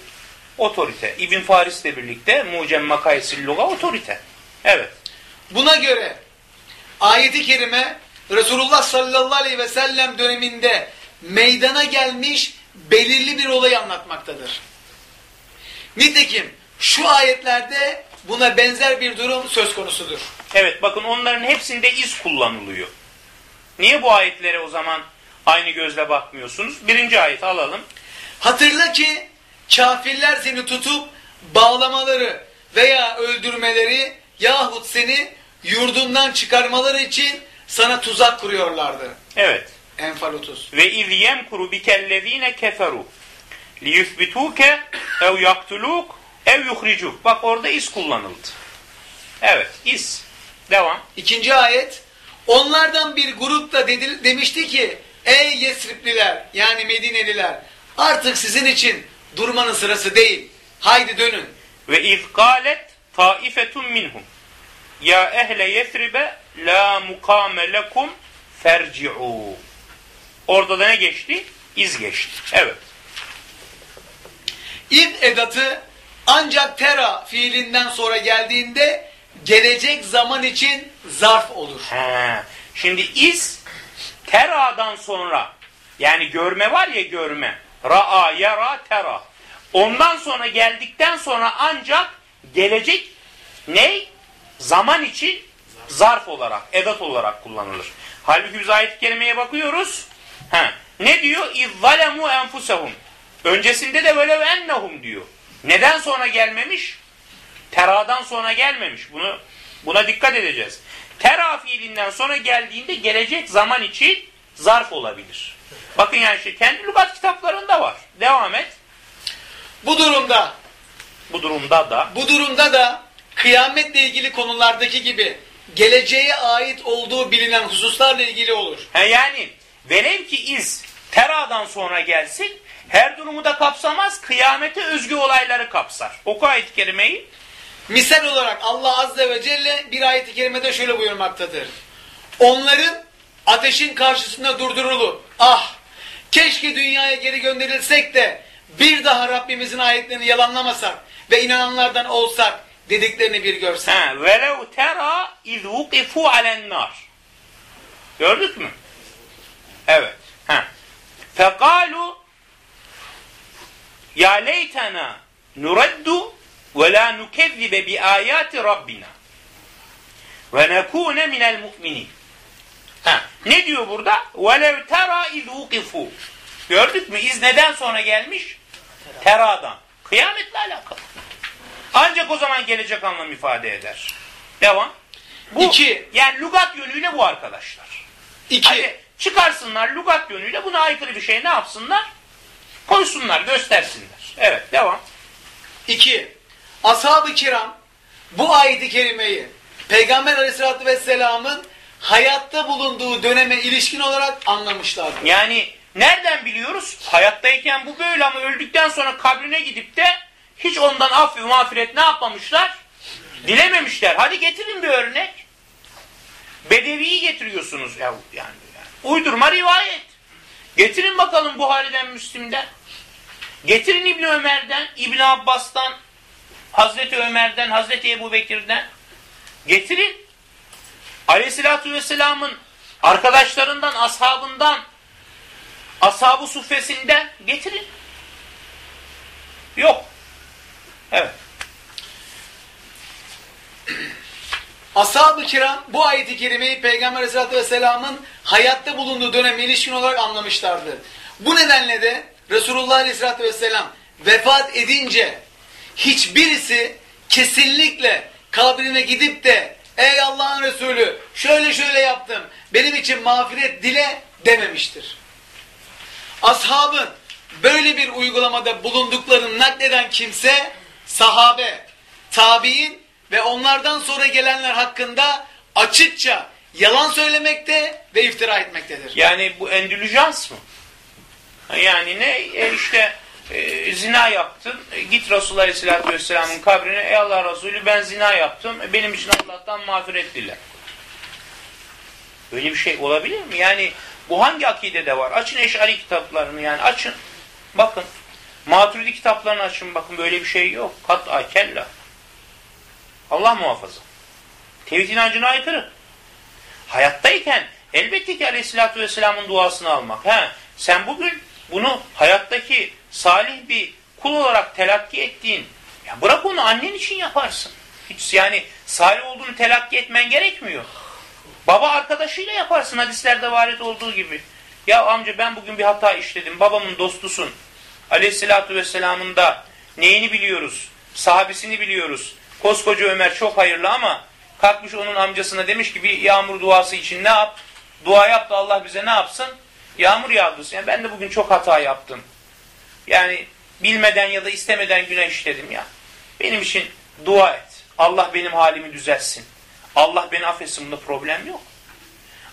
Otorite. İbn Faris'le birlikte Mucem Makayisil Luga otorite. Evet. Buna göre ayeti kerime Resulullah sallallahu aleyhi ve sellem döneminde meydana gelmiş belirli bir olayı anlatmaktadır. Nitekim şu ayetlerde buna benzer bir durum söz konusudur. Evet bakın onların hepsinde iz kullanılıyor. Niye bu ayetlere o zaman aynı gözle bakmıyorsunuz? Birinci ayeti alalım. Hatırla ki kafirler seni tutup bağlamaları veya öldürmeleri yahut seni yurdundan çıkarmaları için sana tuzak kuruyorlardı. Evet. Enfal 30. Ve iz yemkuru bikellezine keferu liyuthbituke ev yaktuluk ev yuhricuk. Bak orada iz kullanıldı. Evet, iz. Devam. İkinci ayet. Onlardan bir grup da dedi, demişti ki ey Yesripliler yani Medineliler artık sizin için durmanın sırası değil. Haydi dönün. Ve iz taifetun minhum ya ehle yesribe la mukame lekum ferci'u. Orada da ne geçti? İz geçti. Evet. İd edatı ancak tera fiilinden sonra geldiğinde gelecek zaman için zarf olur. He. Şimdi iz tera'dan sonra yani görme var ya görme. Ra'a, yara, tera. Ondan sonra geldikten sonra ancak gelecek ne? Zaman için zarf olarak, edat olarak kullanılır. Halbuki biz ayet-i kerimeye bakıyoruz. He. Ne diyor? İzzalemu enfusehum. Öncesinde de böyle ennehum diyor. Neden sonra gelmemiş? Teradan sonra gelmemiş. Bunu buna dikkat edeceğiz. Tera fiilinden sonra geldiğinde gelecek zaman için zarf olabilir. Bakın yani işte kendi lügat kitaplarında var. Devam et. Bu durumda Bu durumda da bu durumda da kıyametle ilgili konulardaki gibi geleceğe ait olduğu bilinen hususlarla ilgili olur. he yani velev ki iz teradan sonra gelsin her durumu da kapsamaz kıyamete özgü olayları kapsar. Oku ayet-i kerimeyi. Misal olarak Allah Azze ve Celle bir ayet-i kerimede şöyle buyurmaktadır. Onların ateşin karşısında durdurulup ah keşke dünyaya geri gönderilsek de bir daha Rabbimizin ayetlerini yalanlamasak ve inananlardan olsak dediklerini bir görsen. Velev tera iz vukifu alennar. Gördük mü? Evet. Ha. Fekalu ya leytena nuraddu ve la nukezzibe bi ayati rabbina ve nekune minel mu'minin. Ha. Ne diyor burada? Velev tera iz vukifu. Gördük mü? İz neden sonra gelmiş? Teradan. Kıyametle alakalı. Ancak o zaman gelecek anlam ifade eder. Devam. Bu, İki. Yani lugat yönüyle bu arkadaşlar. İki, Hadi çıkarsınlar lugat yönüyle buna aykırı bir şey ne yapsınlar? Koysunlar, göstersinler. Evet, devam. iki. Ashab-ı kiram bu ayet-i kerimeyi Peygamber aleyhissalatü vesselamın hayatta bulunduğu döneme ilişkin olarak anlamışlardır. Yani nereden biliyoruz? Hayattayken bu böyle ama öldükten sonra kabrine gidip de hiç ondan af ve mağfiret ne yapmamışlar? Dilememişler. Hadi getirin bir örnek. Bedevi'yi getiriyorsunuz. Ya, yani, yani. Uydurma rivayet. Getirin bakalım Buhari'den, Müslim'den. Getirin İbni Ömer'den, İbni Abbas'tan, Hazreti Ömer'den, Hazreti Ebu Bekir'den. Getirin. Aleyhissalatü Vesselam'ın arkadaşlarından, ashabından, ashab-ı suffesinden getirin. Yok. Evet. Ashab-ı kiram bu ayeti kerimeyi Peygamber aleyhissalatü vesselamın hayatta bulunduğu dönem ilişkin olarak anlamışlardı. Bu nedenle de Resulullah aleyhissalatü vesselam vefat edince hiçbirisi kesinlikle kabrine gidip de ey Allah'ın Resulü şöyle şöyle yaptım benim için mağfiret dile dememiştir. Ashabın böyle bir uygulamada bulunduklarını nakleden kimse sahabe, tabi'in ve onlardan sonra gelenler hakkında açıkça yalan söylemekte ve iftira etmektedir. Yani bu endülüjans mı? Yani ne? E işte e, zina yaptın. E, git Resulullah Aleyhisselatü Vesselam'ın kabrine. Ey Allah Resulü ben zina yaptım. E, benim için Allah'tan mağfiret dile. Böyle bir şey olabilir mi? Yani bu hangi akidede var? Açın Eş'ari kitaplarını yani açın. Bakın. Maturidi kitaplarını açın bakın böyle bir şey yok. Kat'a kella. Allah muhafaza. Tevhid inancına aykırı. Hayattayken elbette ki aleyhissalatü vesselamın duasını almak. He, sen bugün bunu hayattaki salih bir kul olarak telakki ettiğin, ya bırak onu annen için yaparsın. Hiç yani salih olduğunu telakki etmen gerekmiyor. Baba arkadaşıyla yaparsın hadislerde varit olduğu gibi. Ya amca ben bugün bir hata işledim. Babamın dostusun. Aleyhissalatü vesselamın da neyini biliyoruz? Sahabesini biliyoruz. Koskoca Ömer çok hayırlı ama kalkmış onun amcasına demiş ki bir yağmur duası için ne yap? Dua yap da Allah bize ne yapsın? Yağmur yağdırsın. Yani ben de bugün çok hata yaptım. Yani bilmeden ya da istemeden günah işledim ya. Benim için dua et. Allah benim halimi düzelsin. Allah beni affetsin bunda problem yok.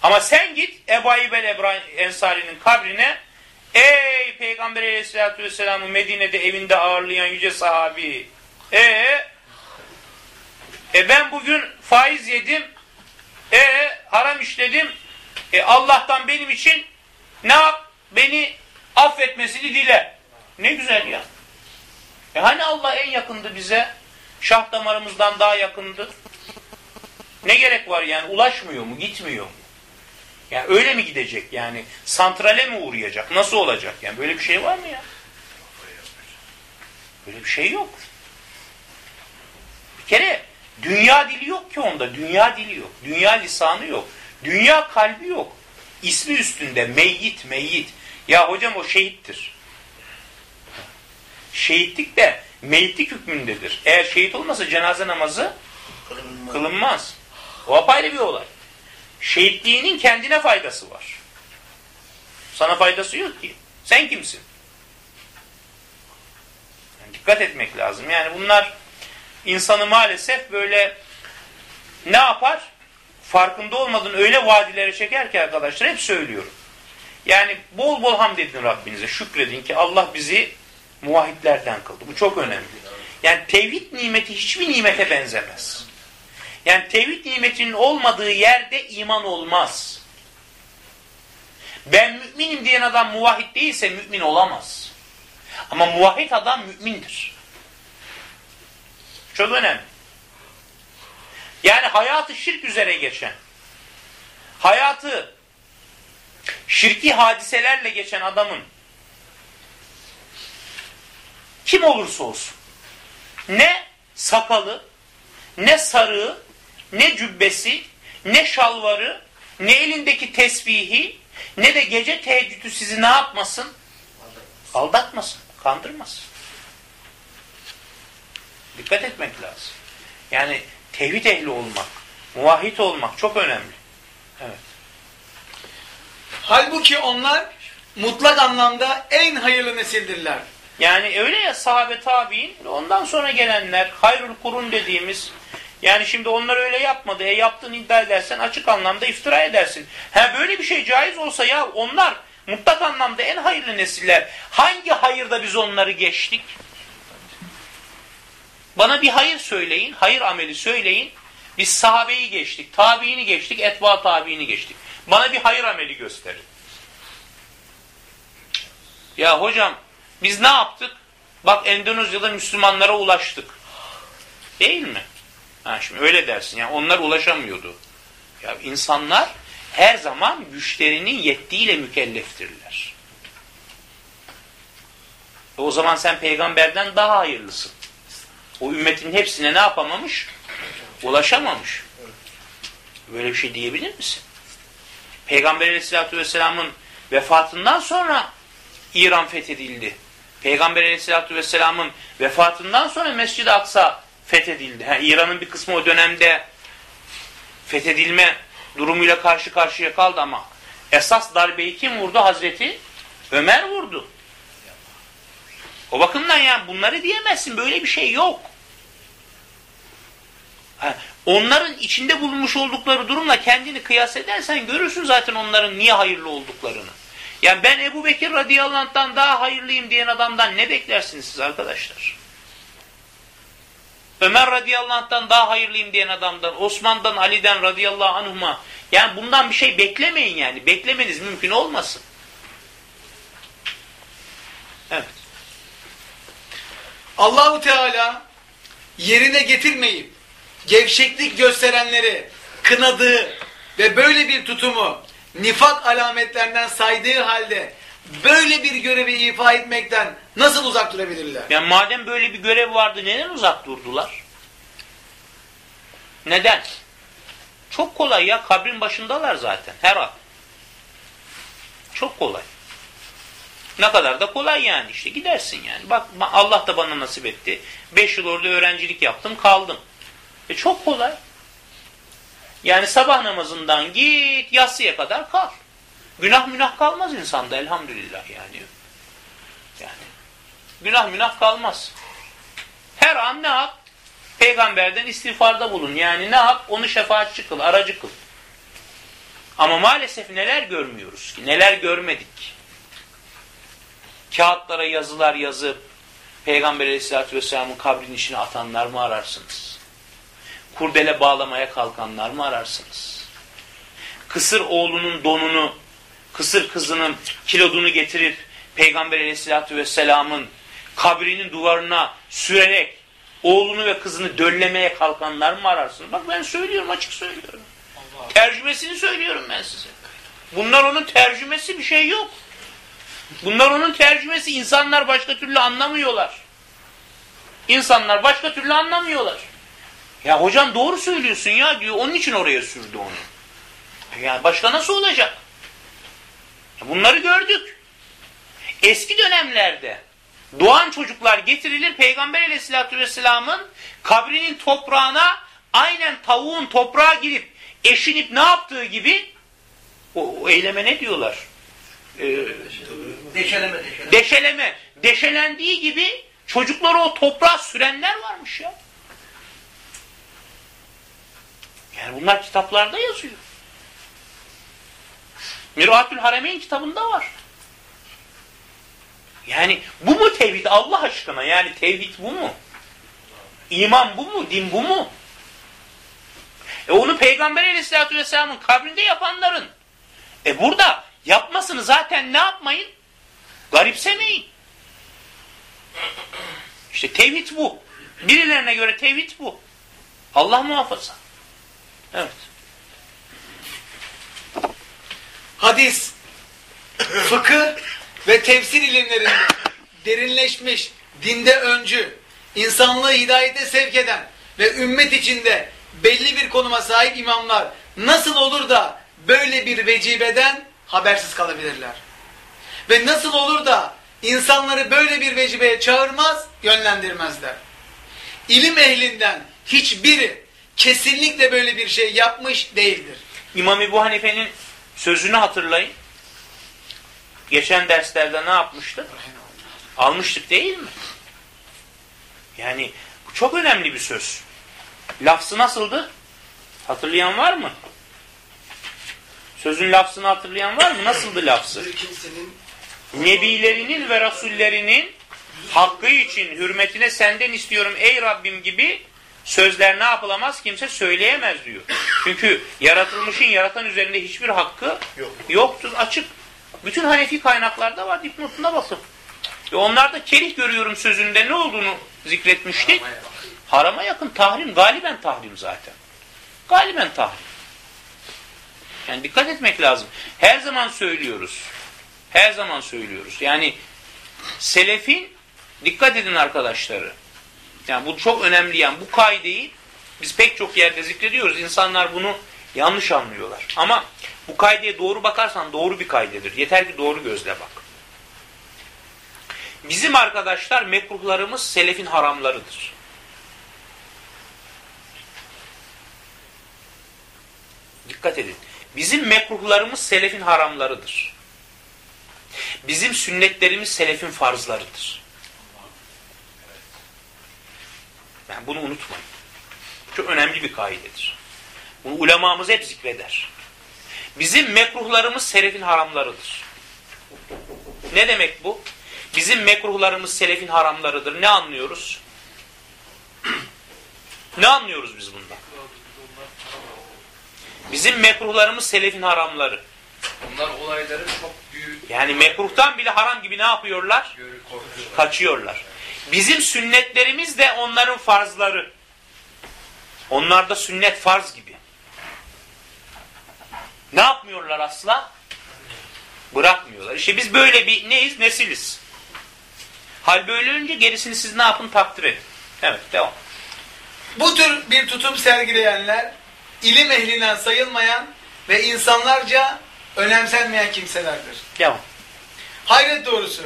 Ama sen git Ebu Ayyub el Ensari'nin kabrine ey Peygamber aleyhissalatü vesselam'ı Medine'de evinde ağırlayan yüce sahabi e, e ben bugün faiz yedim e haram işledim e Allah'tan benim için ne yap? Beni affetmesini dile. Ne güzel ya. E hani Allah en yakındı bize? Şah damarımızdan daha yakındı. Ne gerek var yani? Ulaşmıyor mu? Gitmiyor mu? Yani öyle mi gidecek yani? Santrale mi uğrayacak? Nasıl olacak? Yani böyle bir şey var mı ya? Böyle bir şey yok. Bir kere dünya dili yok ki onda. Dünya dili yok. Dünya lisanı yok. Dünya kalbi yok. İsmi üstünde meyyit meyyit. Ya hocam o şehittir. Şehitlik de meyitlik hükmündedir. Eğer şehit olmasa cenaze namazı kılınmaz. O apayrı bir olay. Şehitliğinin kendine faydası var. Sana faydası yok ki. Sen kimsin? Yani dikkat etmek lazım. Yani bunlar insanı maalesef böyle ne yapar? Farkında olmadan öyle vadilere çeker ki arkadaşlar hep söylüyorum. Yani bol bol hamd edin Rabbinize. Şükredin ki Allah bizi muvahhidlerden kıldı. Bu çok önemli. Yani tevhid nimeti hiçbir nimete benzemez. Yani tevhid nimetinin olmadığı yerde iman olmaz. Ben müminim diyen adam muvahhid değilse mümin olamaz. Ama muvahhid adam mümindir. Çok önemli. Yani hayatı şirk üzere geçen, hayatı şirki hadiselerle geçen adamın kim olursa olsun ne sakalı, ne sarığı, ne cübbesi, ne şalvarı, ne elindeki tesbihi, ne de gece teheccüdü sizi ne yapmasın? Aldatmasın, kandırmasın. Dikkat etmek lazım. Yani tevhid ehli olmak, muvahhid olmak çok önemli. Evet. Halbuki onlar mutlak anlamda en hayırlı nesildirler. Yani öyle ya sahabe tabi'in ondan sonra gelenler hayrul kurun dediğimiz yani şimdi onlar öyle yapmadı. E yaptığını iddia edersen açık anlamda iftira edersin. Ha böyle bir şey caiz olsa ya onlar mutlak anlamda en hayırlı nesiller. Hangi hayırda biz onları geçtik? Bana bir hayır söyleyin, hayır ameli söyleyin. Biz sahabeyi geçtik, tabiini geçtik, etba tabiini geçtik. Bana bir hayır ameli gösterin. Ya hocam biz ne yaptık? Bak Endonezya'da Müslümanlara ulaştık. Değil mi? Ha şimdi öyle dersin. Yani onlar ulaşamıyordu. Ya insanlar her zaman güçlerinin yettiğiyle mükelleftirler. E o zaman sen peygamberden daha hayırlısın. O ümmetin hepsine ne yapamamış? Ulaşamamış. Böyle bir şey diyebilir misin? Peygamber aleyhissalatü vesselamın vefatından sonra İran fethedildi. Peygamber aleyhissalatü vesselamın vefatından sonra Mescid-i Aksa fethedildi. Yani İran'ın bir kısmı o dönemde fethedilme durumuyla karşı karşıya kaldı ama esas darbeyi kim vurdu? Hazreti Ömer vurdu. O bakımdan yani bunları diyemezsin. Böyle bir şey yok. Ha, onların içinde bulunmuş oldukları durumla kendini kıyas edersen görürsün zaten onların niye hayırlı olduklarını. Yani ben Ebu Bekir radıyallahu daha hayırlıyım diyen adamdan ne beklersiniz siz arkadaşlar? Ömer radıyallahu anh'tan daha hayırlıyım diyen adamdan, Osman'dan, Ali'den radıyallahu anhuma yani bundan bir şey beklemeyin yani. Beklemeniz mümkün olmasın. Evet. Allahu Teala yerine getirmeyip gevşeklik gösterenleri kınadığı ve böyle bir tutumu nifak alametlerinden saydığı halde böyle bir görevi ifa etmekten nasıl uzak durabilirler? Yani madem böyle bir görev vardı neden uzak durdular? Neden? Çok kolay ya kabrin başındalar zaten her an. Çok kolay. Ne kadar da kolay yani işte gidersin yani. Bak Allah da bana nasip etti. Beş yıl orada öğrencilik yaptım kaldım. E çok kolay. Yani sabah namazından git yatsıya kadar kal. Günah münah kalmaz insanda elhamdülillah yani. Yani günah münah kalmaz. Her an ne yap? Peygamberden istiğfarda bulun. Yani ne yap? Onu şefaatçi kıl, aracı kıl. Ama maalesef neler görmüyoruz ki? Neler görmedik Kağıtlara yazılar yazıp Peygamber aleyhissalatü vesselamın kabrinin içine atanlar mı ararsınız? Kurdele bağlamaya kalkanlar mı ararsınız? Kısır oğlunun donunu, kısır kızının kilodunu getirip Peygamber aleyhissalatü vesselamın kabrinin duvarına sürerek oğlunu ve kızını döllemeye kalkanlar mı ararsınız? Bak ben söylüyorum, açık söylüyorum. Tercümesini söylüyorum ben size. Bunlar onun tercümesi bir şey yok. Bunlar onun tercümesi. İnsanlar başka türlü anlamıyorlar. İnsanlar başka türlü anlamıyorlar. Ya hocam doğru söylüyorsun ya diyor. Onun için oraya sürdü onu. Yani başka nasıl olacak? Bunları gördük. Eski dönemlerde doğan çocuklar getirilir Peygamber aleyhissalatü vesselamın kabrinin toprağına aynen tavuğun toprağa girip eşinip ne yaptığı gibi o, o eyleme ne diyorlar? Ee, deşeleme, deşeleme. Deşeleme. Deşelendiği gibi çocukları o toprağa sürenler varmış ya. Yani bunlar kitaplarda yazıyor. Miratül Haremeyn kitabında var. Yani bu mu tevhid Allah aşkına? Yani tevhid bu mu? İman bu mu? Din bu mu? E onu Peygamber Aleyhisselatü Vesselam'ın kabrinde yapanların. E burada yapmasını zaten ne yapmayın? Garipsemeyin. İşte tevhid bu. Birilerine göre tevhid bu. Allah muhafaza. Evet. Hadis, fıkıh ve tefsir ilimlerinde derinleşmiş, dinde öncü, insanlığı hidayete sevk eden ve ümmet içinde belli bir konuma sahip imamlar nasıl olur da böyle bir vecibeden habersiz kalabilirler? Ve nasıl olur da insanları böyle bir vecibeye çağırmaz, yönlendirmezler? İlim ehlinden hiçbiri kesinlikle böyle bir şey yapmış değildir. İmam Ebu Hanife'nin sözünü hatırlayın. Geçen derslerde ne yapmıştık? Almıştık değil mi? Yani bu çok önemli bir söz. Lafzı nasıldı? Hatırlayan var mı? Sözün lafzını hatırlayan var mı? Nasıldı lafzı? Nebilerinin ve rasullerinin hakkı için hürmetine senden istiyorum ey Rabbim gibi sözler ne yapılamaz? Kimse söyleyemez diyor. Çünkü yaratılmışın yaratan üzerinde hiçbir hakkı Yok. yoktur. Açık. Bütün Hanefi kaynaklarda var. Dipnotuna bakın. Ve onlarda kerih görüyorum sözünde ne olduğunu zikretmiştik. Harama yakın tahrim. Galiben tahrim zaten. Galiben tahrim. Yani dikkat etmek lazım. Her zaman söylüyoruz. Her zaman söylüyoruz. Yani selefin dikkat edin arkadaşları. Yani bu çok önemli yani bu kaideyi biz pek çok yerde zikrediyoruz. İnsanlar bunu Yanlış anlıyorlar. Ama bu kaideye doğru bakarsan doğru bir kaydedir. Yeter ki doğru gözle bak. Bizim arkadaşlar mekruhlarımız selefin haramlarıdır. Dikkat edin. Bizim mekruhlarımız selefin haramlarıdır. Bizim sünnetlerimiz selefin farzlarıdır. Yani bunu unutmayın. Çok önemli bir kaidedir. Bunu ulemamız hep zikreder. Bizim mekruhlarımız selefin haramlarıdır. Ne demek bu? Bizim mekruhlarımız selefin haramlarıdır. Ne anlıyoruz? ne anlıyoruz biz bundan? Bizim mekruhlarımız selefin haramları. Bunlar olayların çok büyük Yani mekruhtan bile haram gibi ne yapıyorlar? Kaçıyorlar. Bizim sünnetlerimiz de onların farzları. Onlar da sünnet farz gibi. Ne yapmıyorlar asla? Bırakmıyorlar. İşte biz böyle bir neyiz? Nesiliz. Hal böyle önce gerisini siz ne yapın? Takdir edin. Evet devam. Bu tür bir tutum sergileyenler ilim ehlinden sayılmayan ve insanlarca önemsenmeyen kimselerdir. Devam. Hayret doğrusu.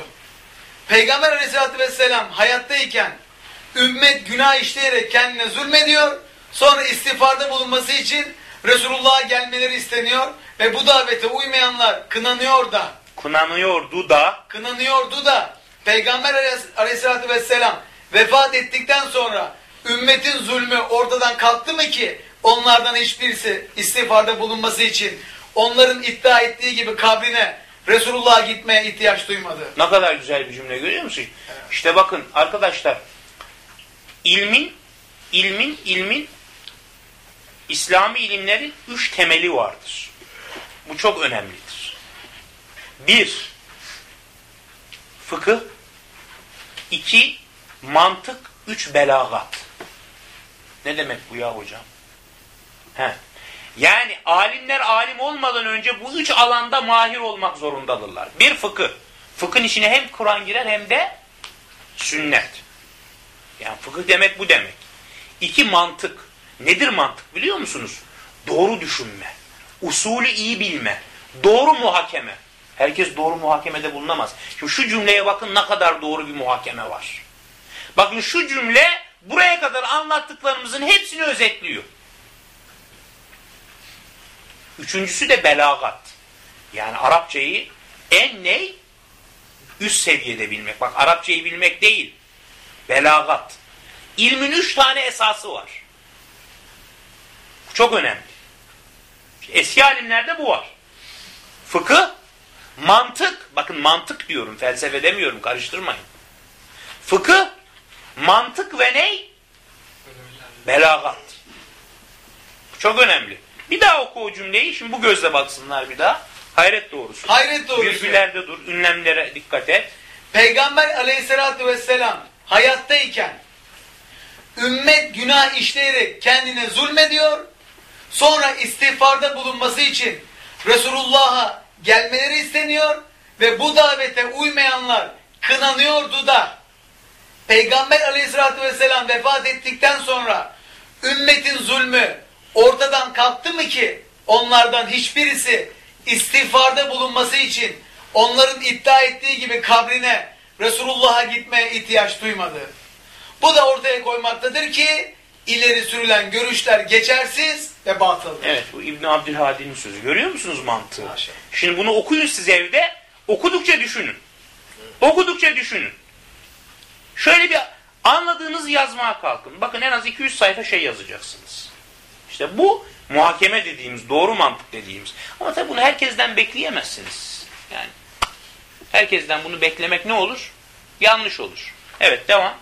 Peygamber aleyhissalatü vesselam hayattayken ümmet günah işleyerek kendine zulmediyor. Sonra istiğfarda bulunması için Resulullah'a gelmeleri isteniyor ve bu davete uymayanlar kınanıyor da. Kınanıyordu da. Kınanıyordu da. Peygamber aleyhissalatü vesselam vefat ettikten sonra ümmetin zulmü ortadan kalktı mı ki onlardan hiçbirisi istiğfarda bulunması için onların iddia ettiği gibi kabrine Resulullah'a gitmeye ihtiyaç duymadı. ne kadar güzel bir cümle görüyor musun? İşte bakın arkadaşlar ilmin ilmin ilmin İslami ilimlerin üç temeli vardır. Bu çok önemlidir. Bir, fıkıh. iki mantık. Üç, belagat. Ne demek bu ya hocam? He. Yani alimler alim olmadan önce bu üç alanda mahir olmak zorundadırlar. Bir fıkıh. Fıkhın içine hem Kur'an girer hem de sünnet. Yani fıkıh demek bu demek. İki mantık. Nedir mantık biliyor musunuz? Doğru düşünme. Usulü iyi bilme. Doğru muhakeme. Herkes doğru muhakemede bulunamaz. Şimdi şu cümleye bakın ne kadar doğru bir muhakeme var. Bakın şu cümle buraya kadar anlattıklarımızın hepsini özetliyor. Üçüncüsü de belagat. Yani Arapçayı en ney? Üst seviyede bilmek. Bak Arapçayı bilmek değil. Belagat. İlmin üç tane esası var. Çok önemli. Eski alimlerde bu var. Fıkıh, mantık, bakın mantık diyorum, felsefe demiyorum, karıştırmayın. Fıkıh, mantık ve ney? Belagat. Çok önemli. Bir daha oku o cümleyi, şimdi bu gözle baksınlar bir daha. Hayret doğrusu. Hayret doğrusu. Virgüllerde dur, ünlemlere dikkat et. Peygamber aleyhissalatü vesselam hayattayken ümmet günah işleyerek kendine zulmediyor. Sonra istiğfarda bulunması için Resulullah'a gelmeleri isteniyor ve bu davete uymayanlar kınanıyordu da Peygamber aleyhissalatü vesselam vefat ettikten sonra ümmetin zulmü ortadan kalktı mı ki onlardan hiçbirisi istiğfarda bulunması için onların iddia ettiği gibi kabrine Resulullah'a gitmeye ihtiyaç duymadı. Bu da ortaya koymaktadır ki ileri sürülen görüşler geçersiz ve batıldır. Evet bu İbn Abdülhadi'nin sözü. Görüyor musunuz mantığı? Maşallah. Şimdi bunu okuyun siz evde. Okudukça düşünün. Okudukça düşünün. Şöyle bir anladığınızı yazmaya kalkın. Bakın en az 200 sayfa şey yazacaksınız. İşte bu muhakeme dediğimiz, doğru mantık dediğimiz. Ama tabii bunu herkesten bekleyemezsiniz. Yani herkesten bunu beklemek ne olur? Yanlış olur. Evet devam.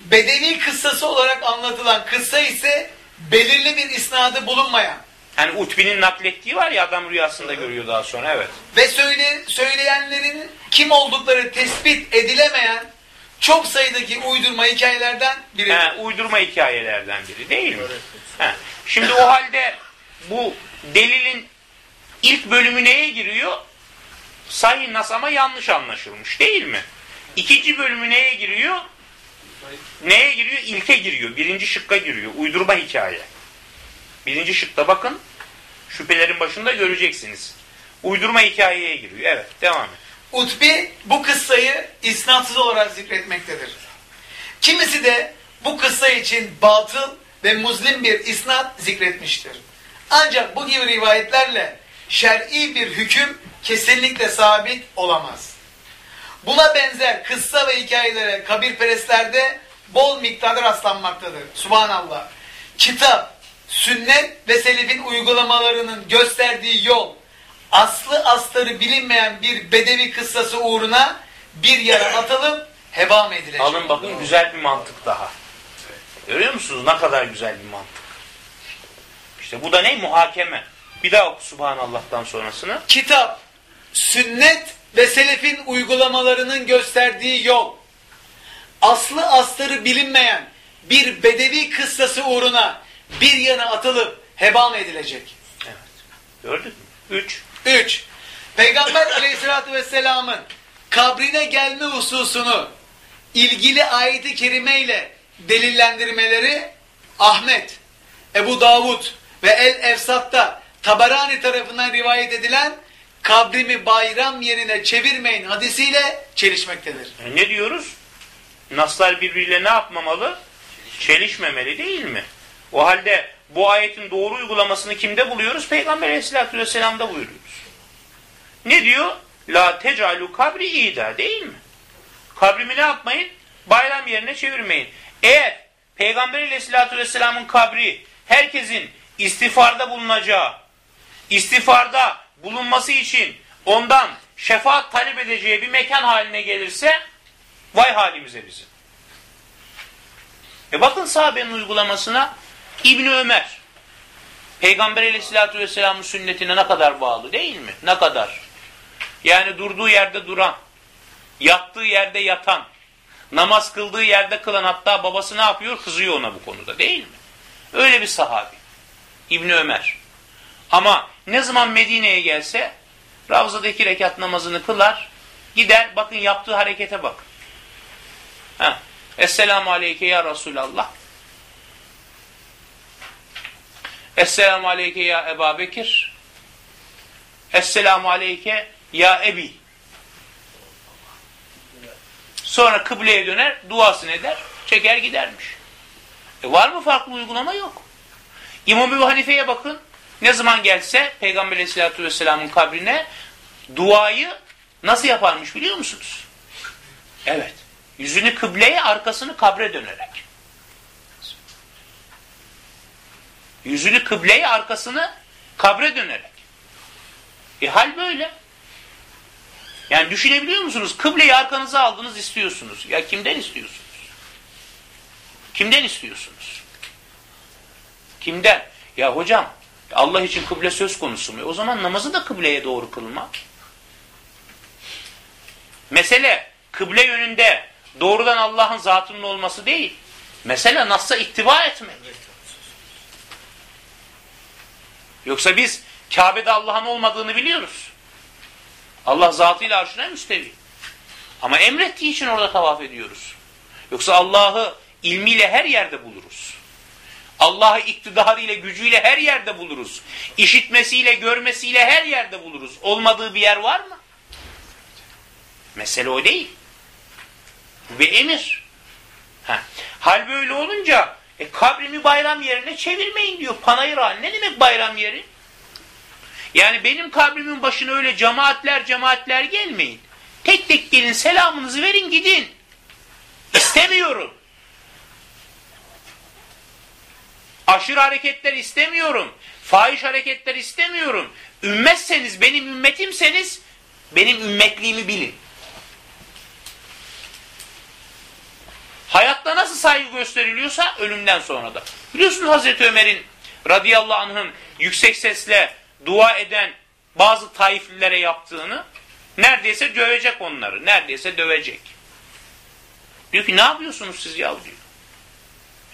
Bedevi kıssası olarak anlatılan kıssa ise belirli bir isnadı bulunmayan Yani Utbi'nin naklettiği var ya adam rüyasında görüyor daha sonra evet. ve söyle, söyleyenlerin kim oldukları tespit edilemeyen çok sayıdaki uydurma hikayelerden biri. He, uydurma hikayelerden biri değil mi? He. Şimdi o halde bu delilin ilk bölümü neye giriyor? Sahih nas ama yanlış anlaşılmış değil mi? İkinci bölümü neye giriyor? Neye giriyor? İlke giriyor. Birinci şıkka giriyor. Uydurma hikaye. Birinci şıkta bakın şüphelerin başında göreceksiniz. Uydurma hikayeye giriyor. Evet devam et. Utbi bu kıssayı isnatsız olarak zikretmektedir. Kimisi de bu kıssa için batıl ve muzlim bir isnat zikretmiştir. Ancak bu gibi rivayetlerle şer'i bir hüküm kesinlikle sabit olamaz. Buna benzer kıssa ve hikayelere kabirperestlerde bol miktarda rastlanmaktadır. Subhanallah. Kitap, sünnet ve selefin uygulamalarının gösterdiği yol, aslı astarı bilinmeyen bir bedevi kıssası uğruna bir yere atılıp heba mı edilecek? Alın bakın güzel bir mantık daha. Görüyor musunuz ne kadar güzel bir mantık. İşte bu da ne? Muhakeme. Bir daha oku Subhanallah'tan sonrasını. Kitap, sünnet ve selefin uygulamalarının gösterdiği yol, aslı astarı bilinmeyen bir bedevi kıssası uğruna bir yana atılıp heba mı edilecek? Gördün mü? Üç. 3. Peygamber aleyhissalatü vesselamın kabrine gelme hususunu ilgili ayeti kerimeyle delillendirmeleri Ahmet, Ebu Davud ve El Efsat'ta Tabarani tarafından rivayet edilen kabrimi bayram yerine çevirmeyin hadisiyle çelişmektedir. E ne diyoruz? Naslar birbiriyle ne yapmamalı? Çelişmemeli değil mi? O halde bu ayetin doğru uygulamasını kimde buluyoruz? Peygamber aleyhissalatü vesselam'da buyuruyoruz. Ne diyor? La tecalu kabri ida değil mi? Kabrimi ne yapmayın? Bayram yerine çevirmeyin. Eğer Peygamber aleyhissalatü vesselamın kabri herkesin istifarda bulunacağı, istifarda bulunması için ondan şefaat talep edeceği bir mekan haline gelirse vay halimize bizim. E bakın sahabenin uygulamasına İbni Ömer Peygamber aleyhissalatü vesselamın sünnetine ne kadar bağlı değil mi? Ne kadar? Yani durduğu yerde duran, yattığı yerde yatan, namaz kıldığı yerde kılan hatta babası ne yapıyor? Kızıyor ona bu konuda değil mi? Öyle bir sahabi. İbni Ömer. Ama ne zaman Medine'ye gelse Ravza'da iki rekat namazını kılar, gider bakın yaptığı harekete bak. Ha. Esselamu aleyke ya Resulallah. Esselamu aleyke ya Eba Bekir. Esselamu aleyke ya Ebi. Sonra kıbleye döner, duasını eder, çeker gidermiş. E var mı farklı uygulama? Yok. İmam Ebu Hanife'ye bakın. Ne zaman gelse Peygamber Aleyhisselatü Vesselam'ın kabrine duayı nasıl yaparmış biliyor musunuz? Evet. Yüzünü kıbleye, arkasını kabre dönerek. Yüzünü kıbleye, arkasını kabre dönerek. E hal böyle. Yani düşünebiliyor musunuz? Kıbleyi arkanıza aldınız istiyorsunuz. Ya kimden istiyorsunuz? Kimden istiyorsunuz? Kimden? Ya hocam Allah için kıble söz konusu mu? E o zaman namazı da kıbleye doğru kılma. Mesele kıble yönünde doğrudan Allah'ın zatının olması değil. Mesele nasıl ittiba etmek. Yoksa biz Kabe'de Allah'ın olmadığını biliyoruz. Allah zatıyla arşına müstevi. Ama emrettiği için orada tavaf ediyoruz. Yoksa Allah'ı ilmiyle her yerde buluruz. Allah'ı iktidarıyla, gücüyle her yerde buluruz. İşitmesiyle, görmesiyle her yerde buluruz. Olmadığı bir yer var mı? Mesele o değil. Bu bir emir. Heh. Hal böyle olunca e, kabrimi bayram yerine çevirmeyin diyor. Panayır hali. Ne demek bayram yeri? Yani benim kabrimin başına öyle cemaatler cemaatler gelmeyin. Tek tek gelin selamınızı verin gidin. İstemiyorum. Aşırı hareketler istemiyorum. Fahiş hareketler istemiyorum. Ümmetseniz, benim ümmetimseniz benim ümmetliğimi bilin. Hayatta nasıl saygı gösteriliyorsa ölümden sonra da. Biliyorsunuz Hazreti Ömer'in radıyallahu anh'ın yüksek sesle dua eden bazı taiflilere yaptığını neredeyse dövecek onları. Neredeyse dövecek. Diyor ki ne yapıyorsunuz siz ya diyor.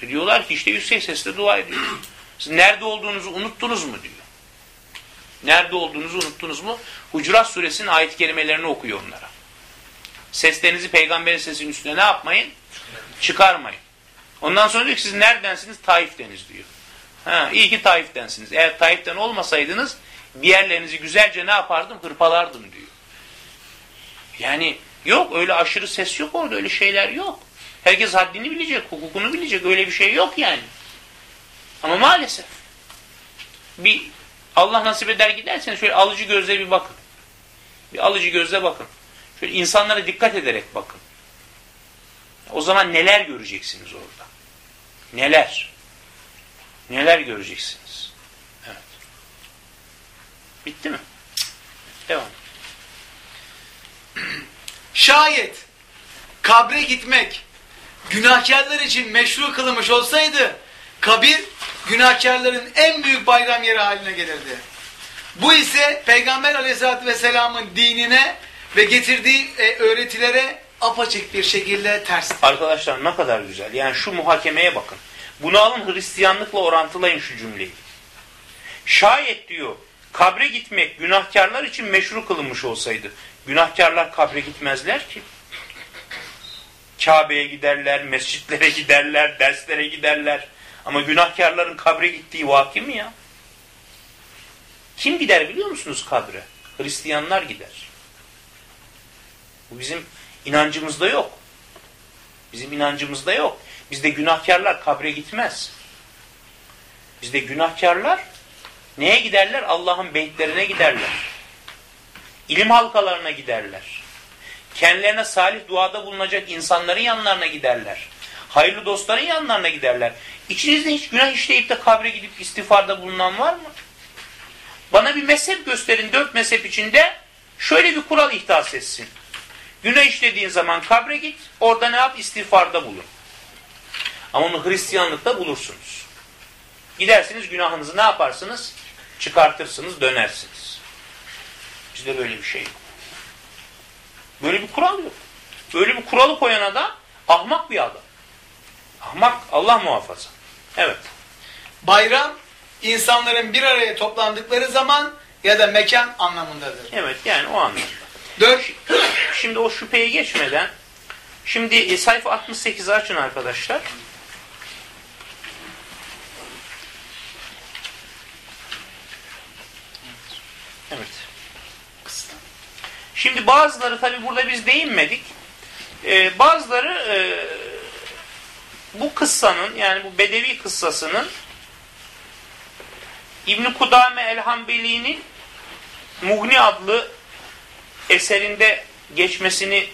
E diyorlar ki işte yüksek sesle dua ediyoruz. Siz nerede olduğunuzu unuttunuz mu diyor. Nerede olduğunuzu unuttunuz mu? Hucurat suresinin ayet kelimelerini okuyor onlara. Seslerinizi peygamberin sesinin üstüne ne yapmayın? Çıkarmayın. Ondan sonra diyor ki siz neredensiniz? Taif'teniz diyor. Ha, iyi ki Taif'tensiniz. Eğer Taif'ten olmasaydınız bir yerlerinizi güzelce ne yapardım? Hırpalardım diyor. Yani yok öyle aşırı ses yok orada öyle şeyler yok. Herkes haddini bilecek, hukukunu bilecek. Öyle bir şey yok yani. Ama maalesef bir Allah nasip eder giderseniz şöyle alıcı gözle bir bakın. Bir alıcı gözle bakın. Şöyle insanlara dikkat ederek bakın. O zaman neler göreceksiniz orada? Neler? Neler göreceksiniz? Evet. Bitti mi? Devam. [CLEARS THROAT] Şayet kabre gitmek günahkarlar için meşru kılınmış olsaydı kabir günahkarların en büyük bayram yeri haline gelirdi. Bu ise Peygamber aleyhissalatü vesselamın dinine ve getirdiği e, öğretilere apaçık bir şekilde ters. Arkadaşlar ne kadar güzel. Yani şu muhakemeye bakın. Bunu alın Hristiyanlıkla orantılayın şu cümleyi. Şayet diyor kabre gitmek günahkarlar için meşru kılınmış olsaydı. Günahkarlar kabre gitmezler ki. Kabe'ye giderler, mescitlere giderler, derslere giderler. Ama günahkarların kabre gittiği vaki mi ya? Kim gider biliyor musunuz kabre? Hristiyanlar gider. Bu bizim inancımızda yok. Bizim inancımızda yok. Bizde günahkarlar kabre gitmez. Bizde günahkarlar neye giderler? Allah'ın beytlerine giderler. İlim halkalarına giderler. Kendilerine salih duada bulunacak insanların yanlarına giderler. Hayırlı dostların yanlarına giderler. İçinizde hiç günah işleyip de kabre gidip istiğfarda bulunan var mı? Bana bir mezhep gösterin dört mezhep içinde şöyle bir kural ihdas etsin. Günah işlediğin zaman kabre git, orada ne yap? İstiğfarda bulun. Ama onu Hristiyanlıkta bulursunuz. Gidersiniz günahınızı ne yaparsınız? Çıkartırsınız, dönersiniz. Bizde böyle bir şey yok. Böyle bir kural yok. Böyle bir kuralı koyan adam ahmak bir adam. Ahmak Allah muhafaza. Evet. Bayram insanların bir araya toplandıkları zaman ya da mekan anlamındadır. Evet yani o anlamda. Dört, Şimdi o şüpheye geçmeden şimdi e, sayfa 68'i açın arkadaşlar. Evet. Şimdi bazıları tabi burada biz değinmedik. Ee, bazıları e, bu kıssanın yani bu Bedevi kıssasının İbn-i Kudame el-Hambeli'nin Mughni adlı eserinde geçmesini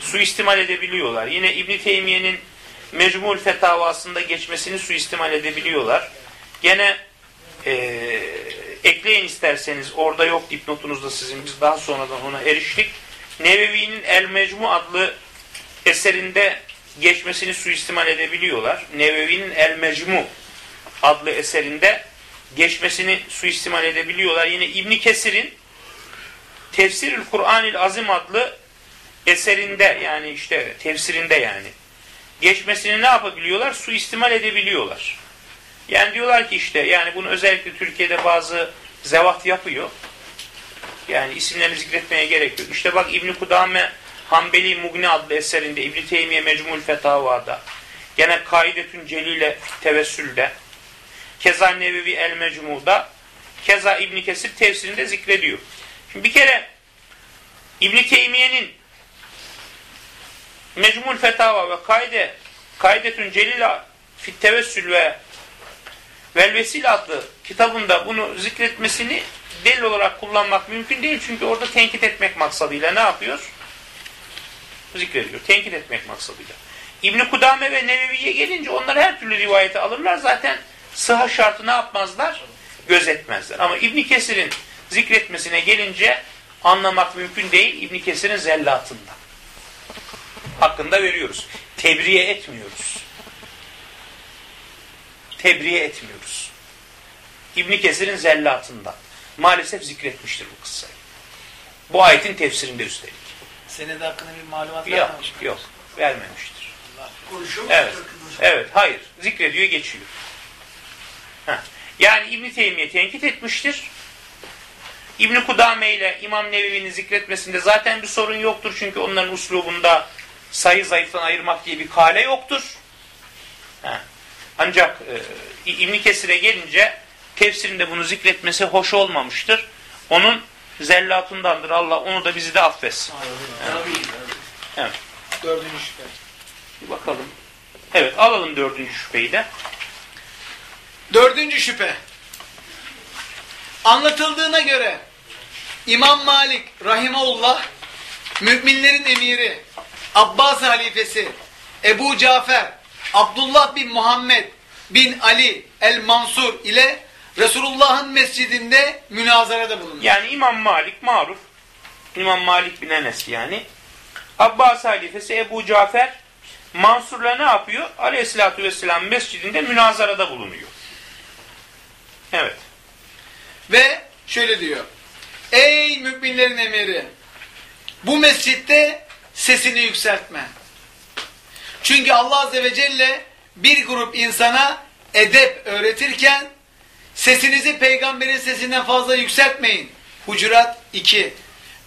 suistimal edebiliyorlar. Yine İbn Teymiye'nin Mecmul Fetavasında geçmesini suistimal edebiliyorlar. Gene e, ekleyin isterseniz orada yok dipnotunuzda sizin biz daha sonradan ona eriştik. Nevevi'nin El Mecmu adlı eserinde geçmesini suistimal edebiliyorlar. Nevevi'nin El Mecmu adlı eserinde geçmesini suistimal edebiliyorlar. Yine İbn Kesir'in Tefsirül Kur'anil Azim adlı eserinde yani işte tefsirinde yani geçmesini ne yapabiliyorlar? Suistimal edebiliyorlar. Yani diyorlar ki işte yani bunu özellikle Türkiye'de bazı zevat yapıyor. Yani isimlerini zikretmeye gerek yok. İşte bak İbn Kudame Hanbeli Mugni adlı eserinde İbn Teymiye Mecmul Fetavada gene Kaidetün Celile Tevessül'de Keza Nevevi El Mecmu'da Keza İbn Kesir tefsirinde zikrediyor. Şimdi bir kere İbn Teymiye'nin Mecmul Fetava ve Kaide Kaidetün Celila Fit Tevessül ve Vel Vesil adlı kitabında bunu zikretmesini delil olarak kullanmak mümkün değil. Çünkü orada tenkit etmek maksadıyla ne yapıyor? Zikrediyor. Tenkit etmek maksadıyla. İbn Kudame ve Nevevi'ye gelince onlar her türlü rivayeti alırlar. Zaten sıha şartı ne yapmazlar? Gözetmezler. Ama İbn Kesir'in zikretmesine gelince anlamak mümkün değil. İbn Kesir'in zellatında. Hakkında veriyoruz. Tebriye etmiyoruz. Tebriye etmiyoruz. İbn Kesir'in zellatında. Maalesef zikretmiştir bu kıssayı. Bu ayetin tefsirinde üstelik. senede hakkında bir malumat Yok, vermemiş. yok. Vermemiştir. Konuşuyor Evet. Evet, hayır. Zikrediyor, geçiyor. Heh. Yani İbn Teymiye tenkit etmiştir. İbn Kudame ile İmam Nevevi'nin zikretmesinde zaten bir sorun yoktur. Çünkü onların uslubunda sayı zayıftan ayırmak diye bir kale yoktur. Heh. Ancak e, İbn Kesir'e gelince tefsirinde bunu zikretmesi hoş olmamıştır. Onun zellatındandır. Allah onu da bizi de affetsin. Evet. Dördüncü şüphe. Bir bakalım. Evet alalım dördüncü şüpheyi de. Dördüncü şüphe. Anlatıldığına göre İmam Malik Rahimeullah müminlerin emiri Abbas halifesi Ebu Cafer Abdullah bin Muhammed bin Ali el-Mansur ile Resulullah'ın mescidinde münazarada bulundu. Yani İmam Malik maruf. İmam Malik bin Enes yani. Abbas halifesi Ebu Cafer Mansur'la ne yapıyor? Aleyhisselatü Vesselam mescidinde münazarada bulunuyor. Evet. Ve şöyle diyor. Ey müminlerin emiri! Bu mescitte sesini yükseltme. Çünkü Allah Azze ve Celle bir grup insana edep öğretirken sesinizi peygamberin sesinden fazla yükseltmeyin. Hucurat 2.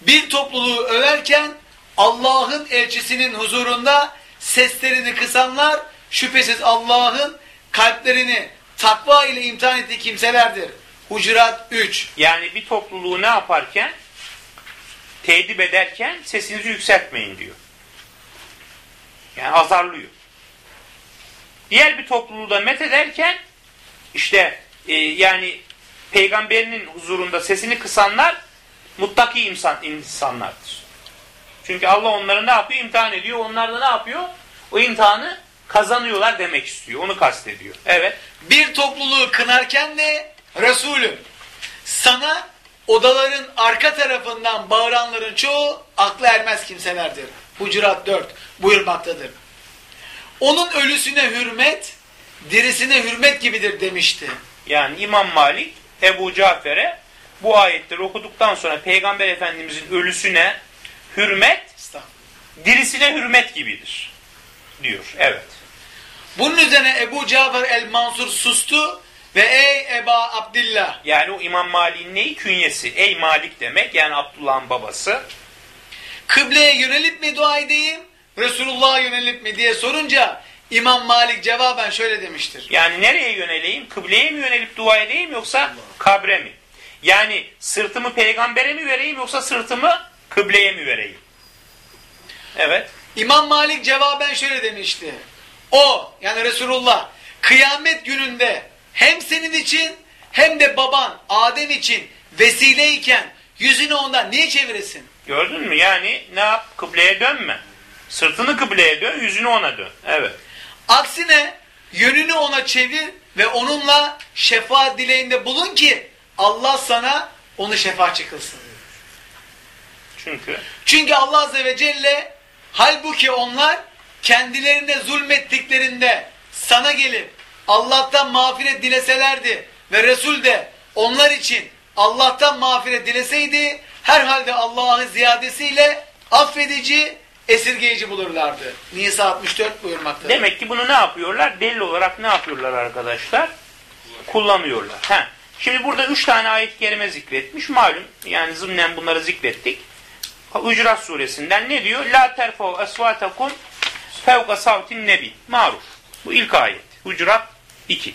Bir topluluğu överken Allah'ın elçisinin huzurunda seslerini kısanlar şüphesiz Allah'ın kalplerini takva ile imtihan ettiği kimselerdir. Hucurat 3. Yani bir topluluğu ne yaparken tedip ederken sesinizi yükseltmeyin diyor. Yani azarlıyor. Diğer bir topluluğu da met ederken işte e, yani peygamberinin huzurunda sesini kısanlar muttaki insan, insanlardır. Çünkü Allah onları ne yapıyor? İmtihan ediyor. Onlar da ne yapıyor? O imtihanı kazanıyorlar demek istiyor. Onu kastediyor. Evet. Bir topluluğu kınarken de Resulüm sana odaların arka tarafından bağıranların çoğu aklı ermez kimselerdir. Hucurat 4 buyurmaktadır. Onun ölüsüne hürmet, dirisine hürmet gibidir demişti. Yani İmam Malik Ebu Cafer'e bu ayetleri okuduktan sonra Peygamber Efendimizin ölüsüne hürmet, dirisine hürmet gibidir. Diyor. Evet. Bunun üzerine Ebu Cafer el-Mansur sustu ve ey Eba Abdillah Yani o İmam Malik'in neyi? Künyesi. Ey Malik demek. Yani Abdullah'ın babası. kıbleye yönelip mi dua edeyim, Resulullah'a yönelip mi diye sorunca İmam Malik cevaben şöyle demiştir. Yani nereye yöneleyim? Kıbleye mi yönelip dua edeyim yoksa kabre mi? Yani sırtımı peygambere mi vereyim yoksa sırtımı kıbleye mi vereyim? Evet. İmam Malik cevaben şöyle demişti. O yani Resulullah kıyamet gününde hem senin için hem de baban Adem için vesileyken yüzünü ondan niye çeviresin? Gördün mü? Yani ne yap? Kıbleye dönme. Sırtını kıbleye dön, yüzünü ona dön. Evet. Aksine yönünü ona çevir ve onunla şefaat dileğinde bulun ki Allah sana onu şefaatçi kılsın. Çünkü Çünkü Allah Azze ve Celle halbuki onlar kendilerine zulmettiklerinde sana gelip Allah'tan mağfiret dileselerdi ve Resul de onlar için Allah'tan mağfiret dileseydi herhalde Allah'ı ziyadesiyle affedici, esirgeyici bulurlardı. Nisa 64 buyurmaktadır. demek ki bunu ne yapıyorlar? Delil olarak ne yapıyorlar arkadaşlar? Kullanıyorlar. Heh. Şimdi burada üç tane ayet kerime zikretmiş. Malum yani zımnen bunları zikrettik. Hucurat suresinden ne diyor? La terfau esvatakum fevka savtin nebi. Maruf. Bu ilk ayet. Hucurat 2.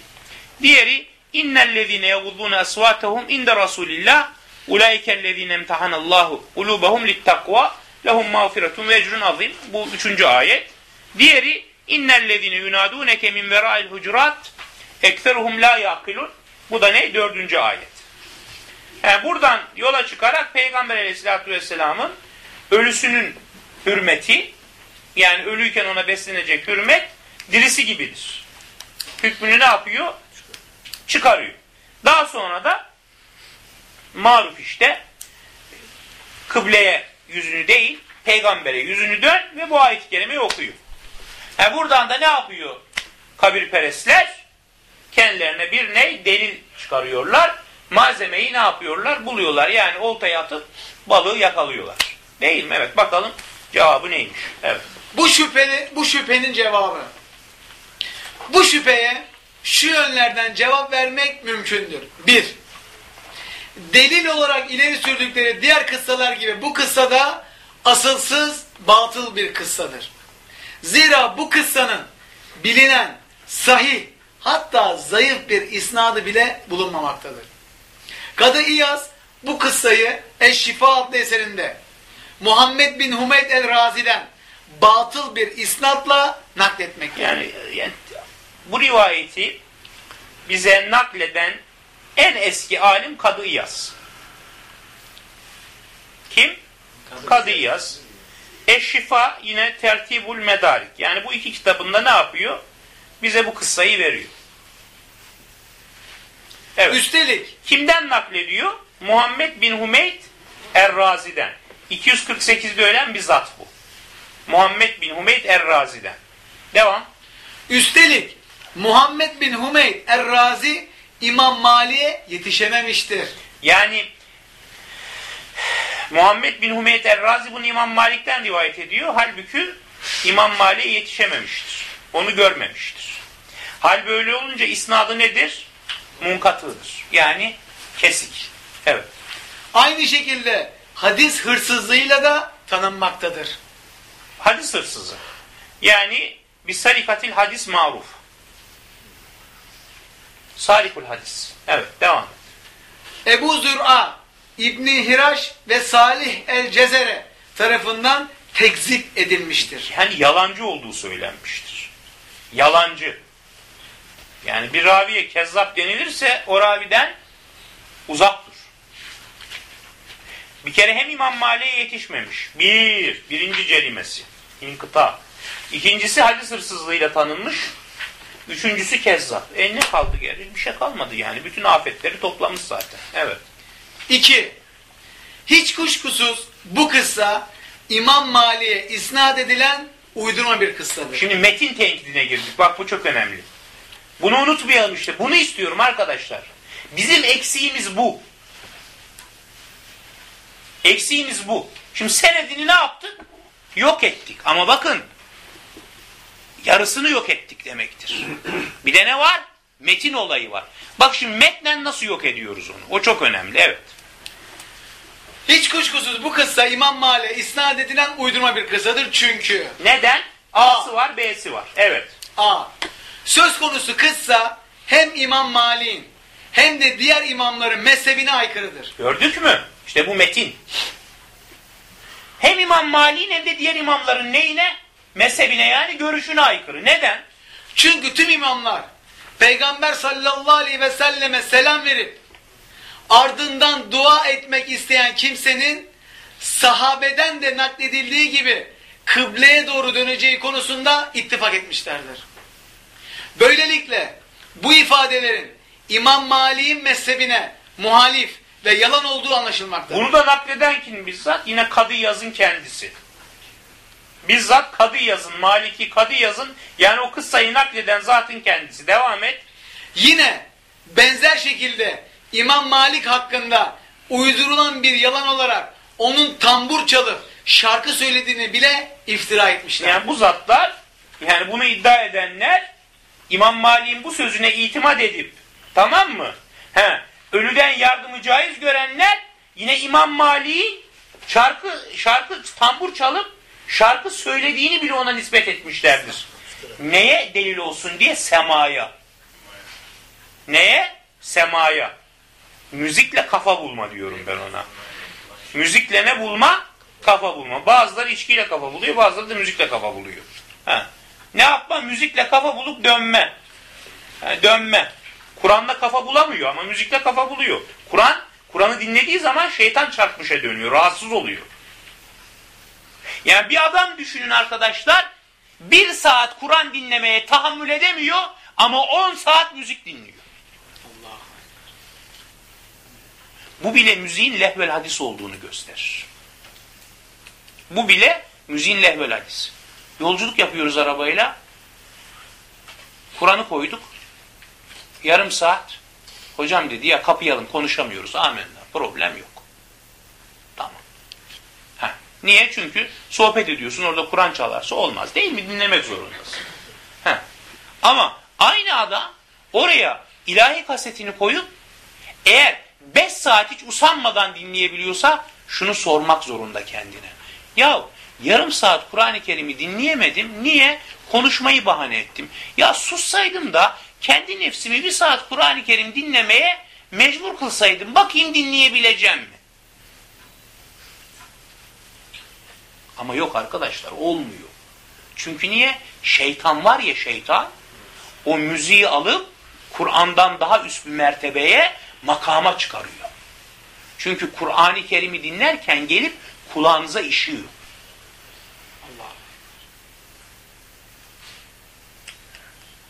Diğeri innellezine yeguddune esvatahum inde rasulillah ulaikellezine emtahanallahu kulubahum littakva lehum mağfiretun ve ecrun azim. Bu üçüncü ayet. Diğeri innellezine yunaduneke min vera'il hucurat ekseruhum la yakilun. Bu da ne? Dördüncü ayet. Yani buradan yola çıkarak Peygamber aleyhissalatü vesselamın ölüsünün hürmeti yani ölüyken ona beslenecek hürmet dirisi gibidir. Hükmünü ne yapıyor? Çıkarıyor. Daha sonra da maruf işte kıbleye yüzünü değil peygambere yüzünü dön ve bu ayet-i kerimeyi okuyor. Yani buradan da ne yapıyor kabirperestler? Kendilerine bir ne? Delil çıkarıyorlar. Malzemeyi ne yapıyorlar? Buluyorlar. Yani oltaya atıp balığı yakalıyorlar. Değil mi? Evet bakalım cevabı neymiş? Evet. Bu şüpheli, bu şüphenin cevabı. Bu şüpheye şu yönlerden cevap vermek mümkündür. Bir, delil olarak ileri sürdükleri diğer kıssalar gibi bu kıssada asılsız, batıl bir kıssadır. Zira bu kıssanın bilinen, sahih, hatta zayıf bir isnadı bile bulunmamaktadır. Kadı İyaz bu kıssayı Eşşifa adlı eserinde Muhammed bin Humeyd el-Razi'den batıl bir isnatla nakletmektedir. Yani, yani bu rivayeti bize nakleden en eski alim Kadı İyaz. Kim? Kadı İyaz. Eşşifa yine Tertibul Medarik. Yani bu iki kitabında ne yapıyor? Bize bu kıssayı veriyor. Evet. Üstelik Kimden naklediyor? Muhammed bin Humeyd Er-Razi'den. 248'de ölen bir zat bu. Muhammed bin Humeyd Er-Razi'den. Devam. Üstelik Muhammed bin Humeyd Er-Razi İmam Mali'ye yetişememiştir. Yani Muhammed bin Humeyd Er-Razi bunu İmam Malik'ten rivayet ediyor. Halbuki İmam Malik'e yetişememiştir. Onu görmemiştir. Hal böyle olunca isnadı nedir? Munkatıdır. Yani kesik. Evet. Aynı şekilde hadis hırsızlığıyla da tanınmaktadır. Hadis hırsızı. Yani bir sarikatil hadis maruf. Sarikul hadis. Evet devam. Ebu Zür'a, İbni Hiraş ve Salih el-Cezere tarafından tekzip edilmiştir. Yani yalancı olduğu söylenmiştir. Yalancı. Yani bir raviye kezzap denilirse o raviden uzak dur. Bir kere hem İmam Mali'ye yetişmemiş. Bir, birinci cerimesi. İnkıta. İkincisi hadis hırsızlığıyla tanınmış. Üçüncüsü kezzap. E ne kaldı geri? Bir şey kalmadı yani. Bütün afetleri toplamış zaten. Evet. 2. Hiç kuşkusuz bu kıssa İmam Mali'ye isnat edilen uydurma bir kıssadır. Şimdi metin tenkidine girdik. Bak bu çok önemli. Bunu unutmayalım işte. Bunu istiyorum arkadaşlar. Bizim eksiğimiz bu. Eksiğimiz bu. Şimdi senedini ne yaptık? Yok ettik. Ama bakın yarısını yok ettik demektir. Bir de ne var? Metin olayı var. Bak şimdi metnen nasıl yok ediyoruz onu? O çok önemli. Evet. Hiç kuşkusuz bu kıssa İmam Mali'ye isnat edilen uydurma bir kıssadır çünkü Neden? A'sı var, B'si var. Evet. A. Söz konusu kıssa hem İmam Mali'nin hem de diğer imamların mezhebine aykırıdır. Gördük mü? İşte bu metin. Hem İmam Malik'in hem de diğer imamların neyine? Mezhebine yani görüşüne aykırı. Neden? Çünkü tüm imamlar Peygamber sallallahu aleyhi ve selleme selam verip ardından dua etmek isteyen kimsenin sahabeden de nakledildiği gibi kıbleye doğru döneceği konusunda ittifak etmişlerdir. Böylelikle bu ifadelerin İmam Malik'in mezhebine muhalif ve yalan olduğu anlaşılmaktadır. Bunu da nakleden kim bizzat? Yine Kadı Yaz'ın kendisi. Bizzat Kadı Yaz'ın, Maliki Kadı Yaz'ın yani o kıssayı nakleden zatın kendisi. Devam et. Yine benzer şekilde İmam Malik hakkında uydurulan bir yalan olarak onun tambur çalıp şarkı söylediğini bile iftira etmişler. Yani bu zatlar, yani bunu iddia edenler İmam Malik'in bu sözüne itimat edip tamam mı? He, ölüden yardımı caiz görenler yine İmam Malik'in şarkı şarkı tambur çalıp şarkı söylediğini bile ona nispet etmişlerdir. Neye delil olsun diye semaya. Neye? Semaya. Müzikle kafa bulma diyorum ben ona. Müzikle ne bulma? Kafa bulma. Bazıları içkiyle kafa buluyor, bazıları da müzikle kafa buluyor. Ha. Ne yapma? Müzikle kafa bulup dönme. Ha, dönme. Kur'an'da kafa bulamıyor ama müzikle kafa buluyor. Kur'an, Kur'an'ı dinlediği zaman şeytan çarpmışa dönüyor, rahatsız oluyor. Yani bir adam düşünün arkadaşlar, bir saat Kur'an dinlemeye tahammül edemiyor ama 10 saat müzik dinliyor. Bu bile müziğin lehvel hadis olduğunu gösterir. Bu bile müziğin lehvel hadis. Yolculuk yapıyoruz arabayla. Kur'an'ı koyduk. Yarım saat. Hocam dedi ya kapayalım konuşamıyoruz. Amenna. Problem yok. Niye? Çünkü sohbet ediyorsun orada Kur'an çalarsa olmaz. Değil mi? Dinlemek zorundasın. Heh. Ama aynı adam oraya ilahi kasetini koyup eğer 5 saat hiç usanmadan dinleyebiliyorsa şunu sormak zorunda kendine. Ya yarım saat Kur'an-ı Kerim'i dinleyemedim. Niye? Konuşmayı bahane ettim. Ya sussaydım da kendi nefsimi bir saat Kur'an-ı Kerim dinlemeye mecbur kılsaydım. Bakayım dinleyebileceğim mi? Ama yok arkadaşlar olmuyor. Çünkü niye? Şeytan var ya şeytan o müziği alıp Kur'an'dan daha üst bir mertebeye makama çıkarıyor. Çünkü Kur'an-ı Kerim'i dinlerken gelip kulağınıza işiyor. Allah.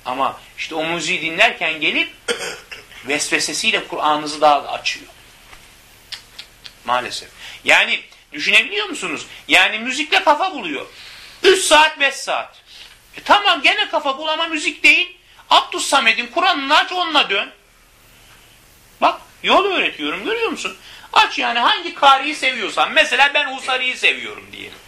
Ama işte o müziği dinlerken gelip vesvesesiyle Kur'an'ınızı daha da açıyor. Maalesef. Yani düşünebiliyor musunuz? Yani müzikle kafa buluyor. 3 saat 5 saat. E tamam gene kafa bul ama müzik değil. Abdus Samed'in Kur'an'ını aç onunla dön. Bak yol öğretiyorum görüyor musun? Aç yani hangi kariyi seviyorsan. Mesela ben Husari'yi seviyorum diyelim.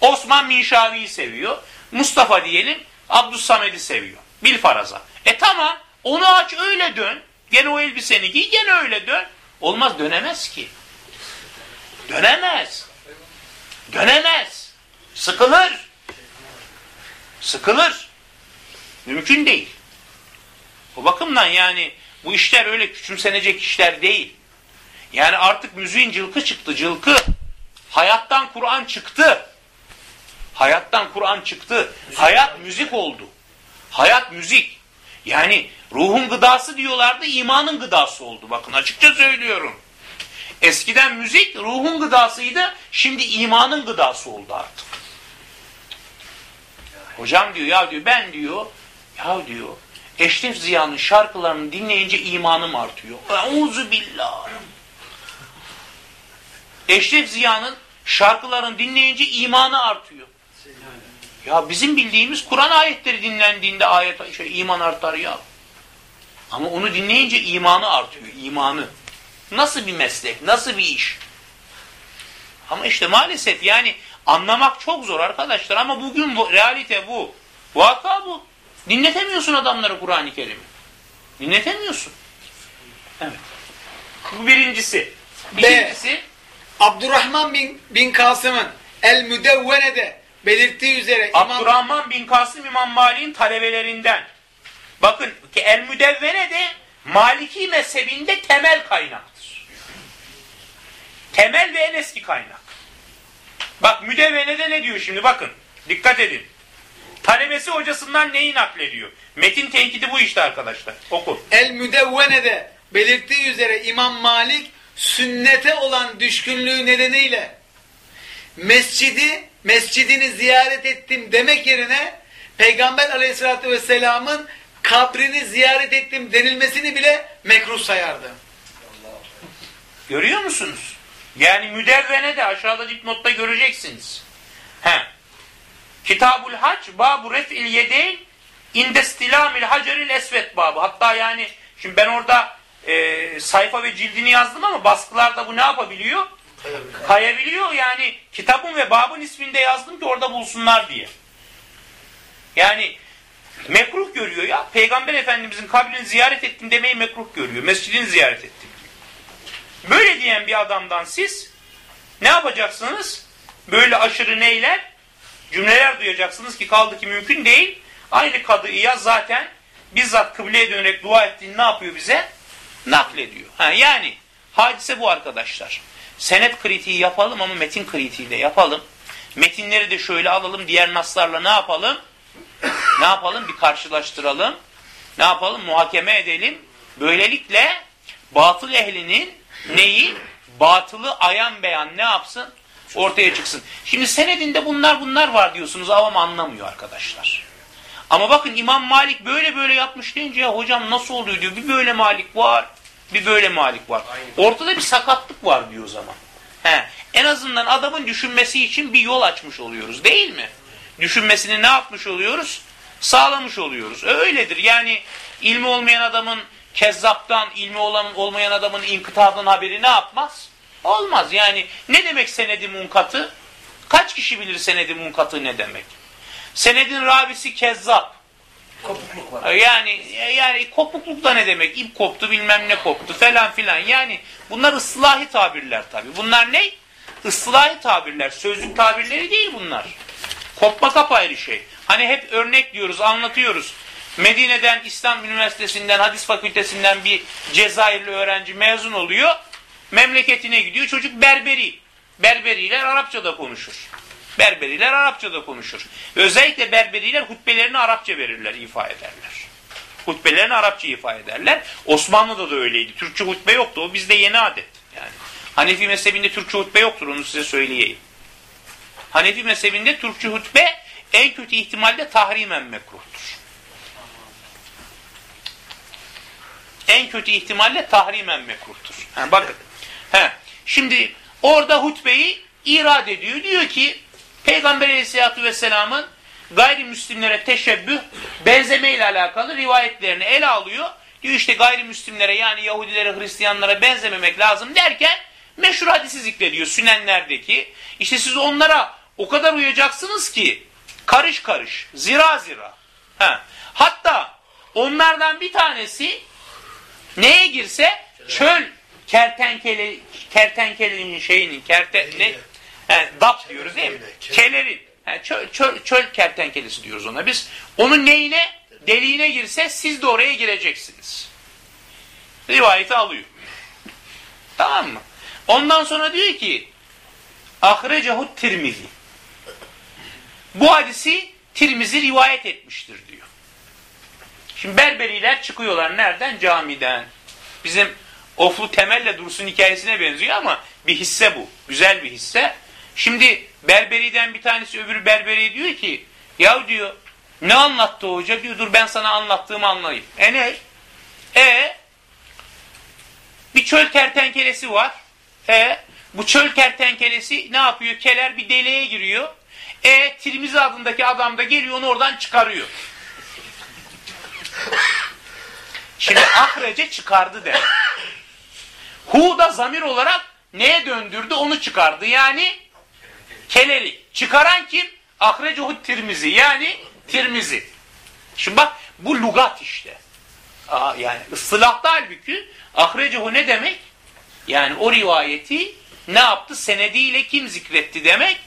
Osman Minşavi'yi seviyor. Mustafa diyelim Abdus Samed'i seviyor. Bil faraza. E tamam onu aç öyle dön. Gene o elbiseni giy gene öyle dön. Olmaz dönemez ki. Dönemez. Dönemez. Sıkılır. Sıkılır. Mümkün değil. O bakımdan yani bu işler öyle küçümsenecek işler değil. Yani artık müziğin cılkı çıktı, cılkı. Hayattan Kur'an çıktı. Hayattan Kur'an çıktı. Hayat müzik oldu. Hayat müzik. Yani ruhun gıdası diyorlardı, imanın gıdası oldu. Bakın açıkça söylüyorum. Eskiden müzik ruhun gıdasıydı, şimdi imanın gıdası oldu artık. Hocam diyor ya diyor ben diyor ya diyor Eşref Ziya'nın şarkılarını dinleyince imanım artıyor. Euzu billah. Eşref Ziya'nın şarkılarını dinleyince imanı artıyor. Ya bizim bildiğimiz Kur'an ayetleri dinlendiğinde ayet şey, iman artar ya. Ama onu dinleyince imanı artıyor, imanı. Nasıl bir meslek, nasıl bir iş? Ama işte maalesef yani anlamak çok zor arkadaşlar ama bugün bu, realite bu. Vaka bu. Dinletemiyorsun adamlara Kur'an-ı Kerim'i. Dinletemiyorsun. Evet. Bu birincisi. İkincisi Abdurrahman bin, bin Kasım'ın El Müdevvene'de belirttiği üzere İmam Abdurrahman bin Kasım İmam Malik'in talebelerinden. Bakın ki El Müdevvene de Maliki mezhebinde temel kaynaktır. Temel ve en eski kaynak. Bak Müdevvene'de ne diyor şimdi bakın. Dikkat edin. Talebesi hocasından neyi naklediyor? Metin tenkidi bu işte arkadaşlar. Oku. El Müdevvene'de belirttiği üzere İmam Malik sünnete olan düşkünlüğü nedeniyle mescidi mescidini ziyaret ettim demek yerine Peygamber aleyhissalatü vesselamın kabrini ziyaret ettim denilmesini bile mekruh sayardı. Görüyor musunuz? Yani müdevvene de aşağıda dipnotta göreceksiniz. He. Kitabul Hac babu ref'il yedeyn indestilamil haceril esvet babı. Hatta yani şimdi ben orada e, sayfa ve cildini yazdım ama baskılarda bu ne yapabiliyor? Kayabiliyor yani kitabın ve babın isminde yazdım ki orada bulsunlar diye. Yani mekruh görüyor ya. Peygamber Efendimizin kabrini ziyaret ettim demeyi mekruh görüyor. Mescidini ziyaret ettim. Böyle diyen bir adamdan siz ne yapacaksınız? Böyle aşırı neyler? Cümleler duyacaksınız ki kaldı ki mümkün değil. Aynı kadı İyaz zaten bizzat kıbleye dönerek dua ettiğini ne yapıyor bize? Naklediyor. Ha, yani hadise bu arkadaşlar. Senet kritiği yapalım ama metin kritiği de yapalım. Metinleri de şöyle alalım. Diğer naslarla ne yapalım? Ne yapalım? Bir karşılaştıralım. Ne yapalım? Muhakeme edelim. Böylelikle batıl ehlinin neyi? Batılı ayan beyan ne yapsın? Ortaya çıksın. Şimdi senedinde bunlar bunlar var diyorsunuz. Avam anlamıyor arkadaşlar. Ama bakın İmam Malik böyle böyle yapmış deyince ya hocam nasıl oluyor diyor. Bir böyle Malik var, bir böyle Malik var. Ortada bir sakatlık var diyor o zaman. He, en azından adamın düşünmesi için bir yol açmış oluyoruz değil mi? Düşünmesini ne yapmış oluyoruz? Sağlamış oluyoruz. Öyledir yani ilmi olmayan adamın kezzaptan, ilmi olan, olmayan adamın inkıtadan haberi ne yapmaz? Olmaz yani ne demek senedi munkatı? Kaç kişi bilir senedi munkatı ne demek? Senedin ravisi kezzap. Kopukluk var. Yani yani kopukluk da ne demek? İp koptu bilmem ne koptu falan filan. Yani bunlar ıslahi tabirler tabi. Bunlar ne? Islahi tabirler. Sözlük tabirleri değil bunlar. Kopma ayrı şey. Hani hep örnek diyoruz, anlatıyoruz. Medine'den İslam Üniversitesi'nden, hadis fakültesinden bir Cezayirli öğrenci mezun oluyor. Memleketine gidiyor. Çocuk Berberi. Berberiler Arapçada konuşur. Berberiler Arapçada konuşur. Özellikle Berberiler hutbelerini Arapça verirler, ifa ederler. Hutbelerini Arapça ifa ederler. Osmanlı'da da öyleydi. Türkçe hutbe yoktu. O bizde yeni adet. Yani Hanefi mezhebinde Türkçe hutbe yoktur. Onu size söyleyeyim. Hanefi mezhebinde Türkçe hutbe en kötü ihtimalle tahrimen mekruhtur. En kötü ihtimalle tahrimen mekruhtur. Ha, bakın. He. Şimdi orada hutbeyi irad ediyor. Diyor ki Peygamber aleyhissalatü vesselamın gayrimüslimlere teşebbüh, benzeme ile alakalı rivayetlerini ele alıyor. Diyor işte gayrimüslimlere yani Yahudilere, Hristiyanlara benzememek lazım derken meşhur hadisi zikrediyor Sünenlerdeki. İşte siz onlara o kadar uyacaksınız ki karış karış, zira zira. Ha. Hatta onlardan bir tanesi neye girse çöl kertenkele kertenkelenin şeyinin kerte ne he, dap diyoruz değil mi? Kelerin. He, çöl, çöl, çöl kertenkelesi diyoruz ona biz. Onun neyine? Deliğine girse siz de oraya gireceksiniz. Rivayeti alıyor. Tamam mı? Ondan sonra diyor ki Ahrecehu Tirmizi. Bu hadisi Tirmizi rivayet etmiştir diyor. Şimdi Berberiler çıkıyorlar nereden? Camiden. Bizim Oflu Temel'le Dursun hikayesine benziyor ama bir hisse bu. Güzel bir hisse. Şimdi Berberi'den bir tanesi öbürü Berberi diyor ki ya diyor ne anlattı hoca diyor dur ben sana anlattığımı anlayayım. E ne? E bir çöl kertenkelesi var. E bu çöl kertenkelesi ne yapıyor? Keler bir deliğe giriyor. E Tirmizi adındaki adam da geliyor onu oradan çıkarıyor. Şimdi ahrece çıkardı der. Hu da zamir olarak neye döndürdü onu çıkardı. Yani keleri. Çıkaran kim? Ahrecehu Tirmizi. Yani Tirmizi. Şimdi bak bu lugat işte. Aa, yani ıslahta halbuki ahrecehu ne demek? Yani o rivayeti ne yaptı? Senediyle kim zikretti demek?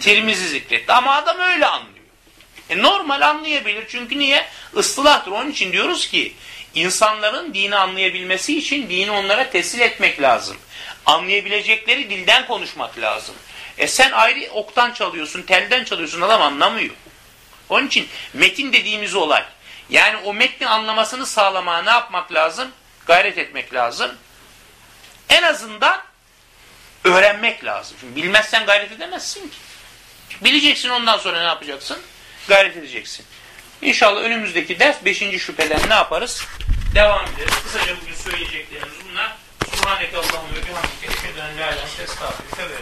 Tirmizi zikretti. Ama adam öyle anlıyor. E normal anlayabilir. Çünkü niye? Islahtır. Onun için diyoruz ki insanların dini anlayabilmesi için dini onlara teslim etmek lazım. Anlayabilecekleri dilden konuşmak lazım. E sen ayrı oktan çalıyorsun, telden çalıyorsun adam anlamıyor. Onun için metin dediğimiz olay. Yani o metni anlamasını sağlamaya ne yapmak lazım? Gayret etmek lazım. En azından öğrenmek lazım. Çünkü bilmezsen gayret edemezsin ki. Bileceksin ondan sonra ne yapacaksın? Gayret edeceksin. İnşallah önümüzdeki ders 5. şüpheden ne yaparız? Devam ederiz. Kısaca bugün söyleyeceklerimiz bunlar. Subhaneke Allah'ım ve bihamdike eşheden la ilahe estağfirüke ve